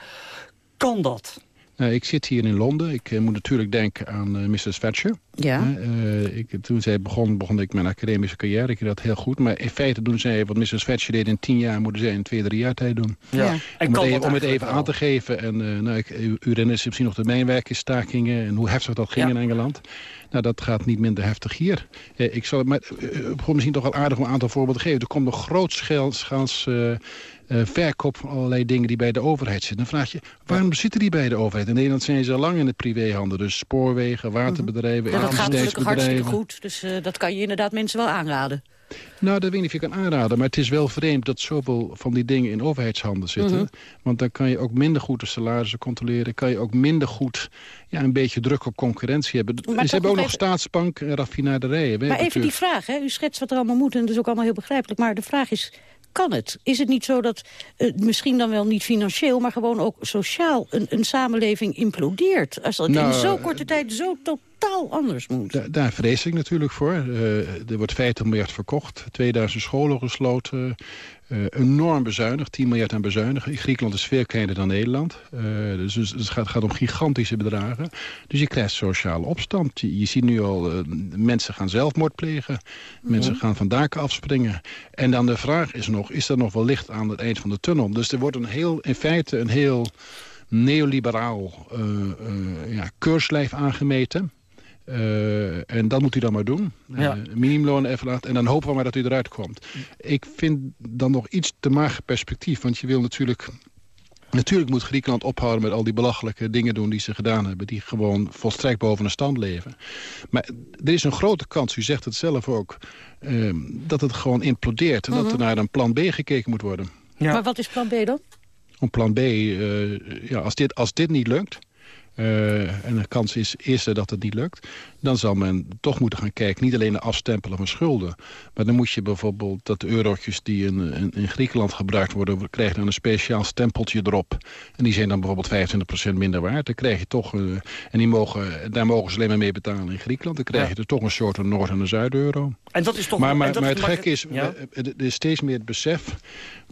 Kan dat? Nou, ik zit hier in Londen. Ik uh, moet natuurlijk denken aan uh, eh, Mrs. Thatcher. Ja. Uh, ik, toen zij begon, begon ik mijn academische carrière. Ik dat heel goed. Maar in feite doen zij wat Mrs. Thatcher deed in tien jaar... moeten zij in twee, drie jaar tijd doen. Ja. Om, het even, om het even aan te geven. En, nou, ik, u, u herinnert zich misschien nog de mijnwerkersstakingen... en hoe heftig dat ging in Engeland. Nou, dat gaat niet minder heftig hier. ik zal het maar, misschien toch wel aardig om een aantal voorbeelden te geven. Er komt nog grootschaals uh, verkoop van allerlei dingen die bij de overheid zitten. Dan vraag je, waarom zitten die bij de overheid? In Nederland zijn ze al lang in het privéhandel. Dus spoorwegen, waterbedrijven, ja, Dat gaat natuurlijk hartstikke goed. Dus uh, dat kan je inderdaad mensen wel aanraden. Nou, dat weet ik niet of je kan aanraden. Maar het is wel vreemd dat zoveel van die dingen in overheidshanden zitten. Mhm. Want dan kan je ook minder goed de salarissen controleren. Kan je ook minder goed ja, een beetje druk op concurrentie hebben. Maar ze hebben ook nog even... staatsbank en raffinaderijen. Maar even die vraag, hè? u schetst wat er allemaal moet. En dat is ook allemaal heel begrijpelijk. Maar de vraag is, kan het? Is het niet zo dat uh, misschien dan wel niet financieel... maar gewoon ook sociaal een, een samenleving implodeert? Als dat nou, in zo'n korte tijd zo totaal anders moet. daar vrees ik natuurlijk voor. Uh, er wordt 50 miljard verkocht, 2000 scholen gesloten... Uh, enorm bezuinigd, 10 miljard aan bezuinigen. Griekenland is veel kleiner dan Nederland. Uh, dus, dus, het gaat, gaat, om gigantische bedragen. Dus je krijgt sociale opstand. Je, je ziet nu al, uh, mensen gaan zelfmoord plegen. Mensen gaan van daken afspringen. En dan de vraag is nog, is er nog wel licht aan het eind van de tunnel? Dus er wordt een heel, in feite een heel neoliberaal ja, keurslijf aangemeten. Uh, en dat moet hij dan maar doen. Ja. Uh, minimumloon even laten. En dan hopen we maar dat hij eruit komt. Ik vind dan nog iets te mager perspectief. Want je wil natuurlijk Natuurlijk moet Griekenland ophouden met al die belachelijke dingen doen die ze gedaan hebben. Die gewoon volstrekt boven de stand leven. Maar er is een grote kans, u zegt het zelf ook, uh, dat het gewoon implodeert. En dat er Mhm. naar een plan B gekeken moet worden. Maar wat is plan B dan? Om plan B, uh, ja, als, dit, als dit niet lukt... Uh, en de kans is eerst dat het niet lukt... dan zal men toch moeten gaan kijken, niet alleen naar afstempelen van schulden... maar dan moet je bijvoorbeeld dat de eurotjes die in, in, in Griekenland gebruikt worden... krijgen dan een speciaal stempeltje erop. En die zijn dan bijvoorbeeld 25% minder waard. Dan krijg je toch, uh, en die mogen, daar mogen ze alleen maar mee betalen in Griekenland. Dan krijg je er toch een soort een Noord- en een Zuid-euro. En dat is toch... Maar, maar, maar het gekke is, ja? er is steeds meer het besef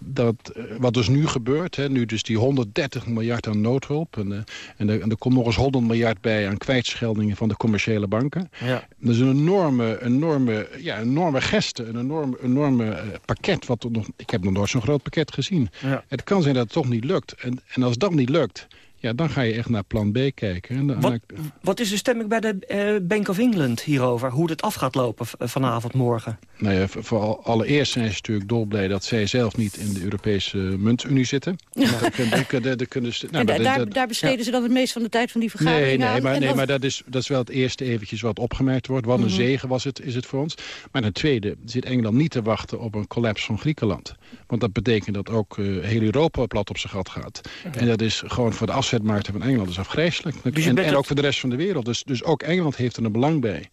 dat wat dus nu gebeurt... Hè, nu dus die 130 miljard aan noodhulp... en, uh, en, en er komt nog eens 100 miljard bij aan kwijtscheldingen van de commerciële banken. Ja. Dat is een enorme, enorme, ja, enorme geste, een enorme, enorme uh, pakket. Wat nog, ik heb nog nooit zo'n groot pakket gezien. Ja. Het kan zijn dat het toch niet lukt. En, en als dat niet lukt, ja, dan ga je echt naar plan B kijken. En dan, wat, wat is de stemming bij de uh, Bank of England hierover? Hoe het af gaat lopen vanavond, morgen? Nou ja, voor allereerst zijn ze natuurlijk dolblij dat zij zelf niet in de Europese muntunie zitten. Daar, nou, besteden ja. ze dan het meest van de tijd van die vergadering nee, nee, aan. Maar, nee, dan... maar dat is, dat is wel het eerste eventjes wat opgemerkt wordt. Wat een mm -hmm. zegen was het, is het voor ons. Maar ten tweede zit Engeland niet te wachten op een collapse van Griekenland. Want dat betekent dat ook uh, heel Europa plat op zijn gat gaat. Okay. En dat is gewoon voor de afzetmarkten van Engeland is afgrijzelijk. Dus en, en ook voor de rest van de wereld. Dus, dus ook Engeland heeft er een belang bij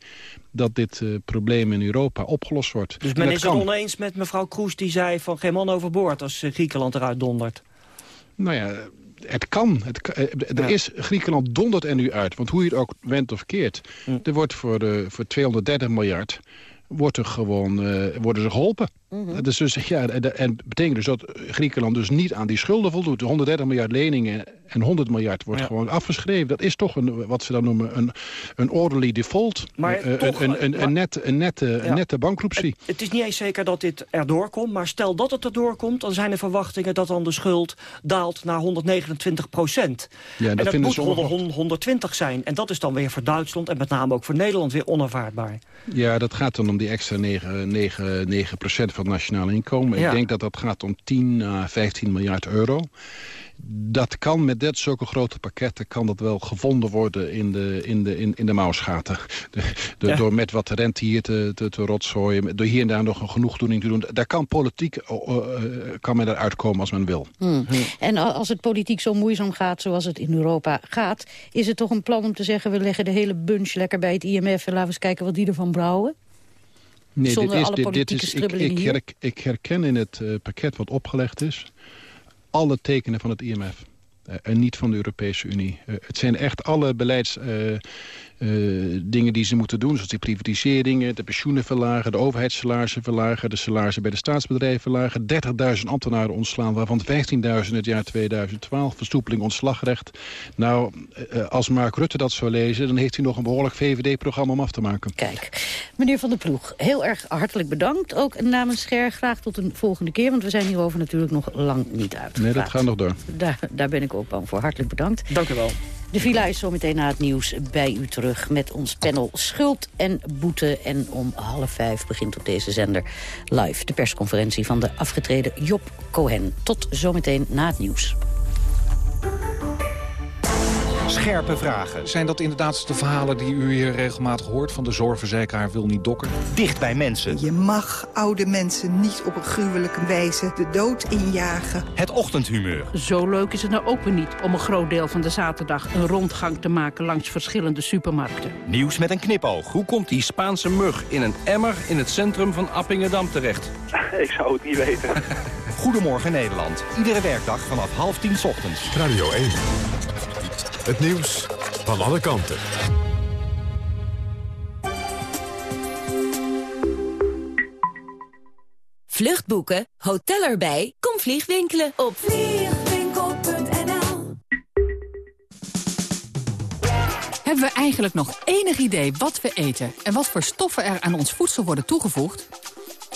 dat dit uh, probleem in Europa opgelost wordt. Dus men is het oneens met mevrouw Kroes die zei van geen man overboord als uh, Griekenland eruit dondert? Nou ja, het kan. Het, uh, er is, Griekenland dondert er nu uit. Want hoe je het ook wendt of keert. Hm. Er wordt voor, uh, voor 230 miljard wordt er gewoon, uh, worden ze geholpen. Mm -hmm. dus, dus, ja, en, en betekent dus dat Griekenland dus niet aan die schulden voldoet. 130 miljard leningen en 100 miljard wordt ja. gewoon afgeschreven. Dat is toch een, wat ze dan noemen een, een orderly default. Maar uh, toch, een, een, maar, een, net, een, nette, ja. een nette bankruptie. Het, het, is niet eens zeker dat dit erdoor komt. Maar stel dat het erdoor komt, dan zijn er verwachtingen dat dan de schuld daalt naar 129 procent. Ja, en dat, dat moet sommige... 120 zijn. En dat is dan weer voor Duitsland en met name ook voor Nederland weer onervaarbaar. Ja, dat gaat dan om die extra 9, 9, 9 procent van het nationale inkomen. Ja. Ik denk dat dat gaat om 10 à 15 miljard euro. Dat kan met dit zulke grote pakketten kan dat wel gevonden worden in de, in de, in, in de mouwschaten. De, de, ja. Door met wat rente hier te, te, te rotzooien, door hier en daar nog een genoegdoening te doen. Daar kan politiek uh, kan men eruit komen als men wil. Hmm. Hmm. En als het politiek zo moeizaam gaat zoals het in Europa gaat... is het toch een plan om te zeggen... we leggen de hele bunch lekker bij het IMF... en laten we eens kijken wat die ervan brouwen? Nee, Zonder dit is, alle dit, is, ik, ik, ik herken in het uh, pakket wat opgelegd is... alle tekenen van het IMF. Uh, en niet van de Europese Unie. Uh, het zijn echt alle beleidsdingen uh, die ze moeten doen. Zoals die privatiseringen, de pensioenen verlagen... de overheidssalarissen verlagen, de salarissen bij de staatsbedrijven verlagen... 30.000 ambtenaren ontslaan, waarvan 15.000 in het jaar 2012. Verstoepeling ontslagrecht. Nou, als Mark Rutte dat zou lezen... dan heeft hij nog een behoorlijk VVD-programma om af te maken. Kijk, meneer Van der Ploeg, heel erg hartelijk bedankt. Ook namens Scher graag tot een volgende keer... want we zijn hierover natuurlijk nog lang niet uit. Nee, dat gaat nog door. Daar, daar ben ik ook bang voor. Hartelijk bedankt. Dank u wel. De villa is zometeen na het nieuws bij u terug met ons panel Schuld en Boete. En om half vijf begint op deze zender live de persconferentie van de afgetreden Job Cohen. Tot zometeen na het nieuws. Scherpe vragen. Zijn dat inderdaad de verhalen die u hier regelmatig hoort... van de zorgverzekeraar wil niet dokken? Dicht bij mensen. Je mag oude mensen niet op een gruwelijke wijze de dood injagen. Het ochtendhumeur. Zo leuk is het nou ook weer niet om een groot deel van de zaterdag... een rondgang te maken langs verschillende supermarkten. Nieuws met een knipoog. Hoe komt die Spaanse mug in een emmer in het centrum van Appingedam terecht? Ik zou het niet weten. Goedemorgen Nederland. Iedere werkdag vanaf half tien ochtends. Radio 1. Het nieuws van alle kanten. Vluchtboeken, hotel erbij, kom vliegwinkelen op vliegwinkel.nl Hebben we eigenlijk nog enig idee wat we eten... en wat voor stoffen er aan ons voedsel worden toegevoegd?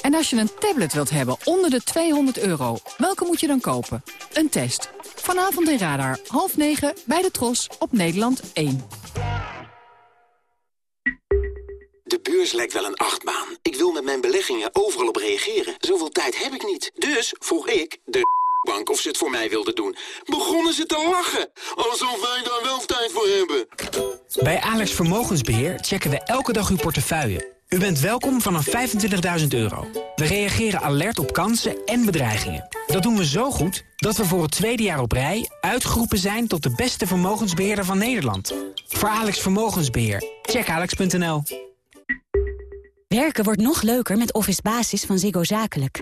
En als je een tablet wilt hebben onder de 200 euro, welke moet je dan kopen? Een test. Vanavond in Radar, half negen, bij de Tros, op Nederland 1. De beurs lijkt wel een achtbaan. Ik wil met mijn beleggingen overal op reageren. Zoveel tijd heb ik niet. Dus vroeg ik de zakbank of ze het voor mij wilden doen. Begonnen ze te lachen, alsof wij daar wel tijd voor hebben. Bij Alex Vermogensbeheer checken we elke dag uw portefeuille. U bent welkom vanaf 25.000 euro. We reageren alert op kansen en bedreigingen. Dat doen we zo goed dat we voor het tweede jaar op rij uitgeroepen zijn tot de beste vermogensbeheerder van Nederland. Voor Alex Vermogensbeheer. Check alex.nl. Werken wordt nog leuker met Office Basis van Ziggo Zakelijk.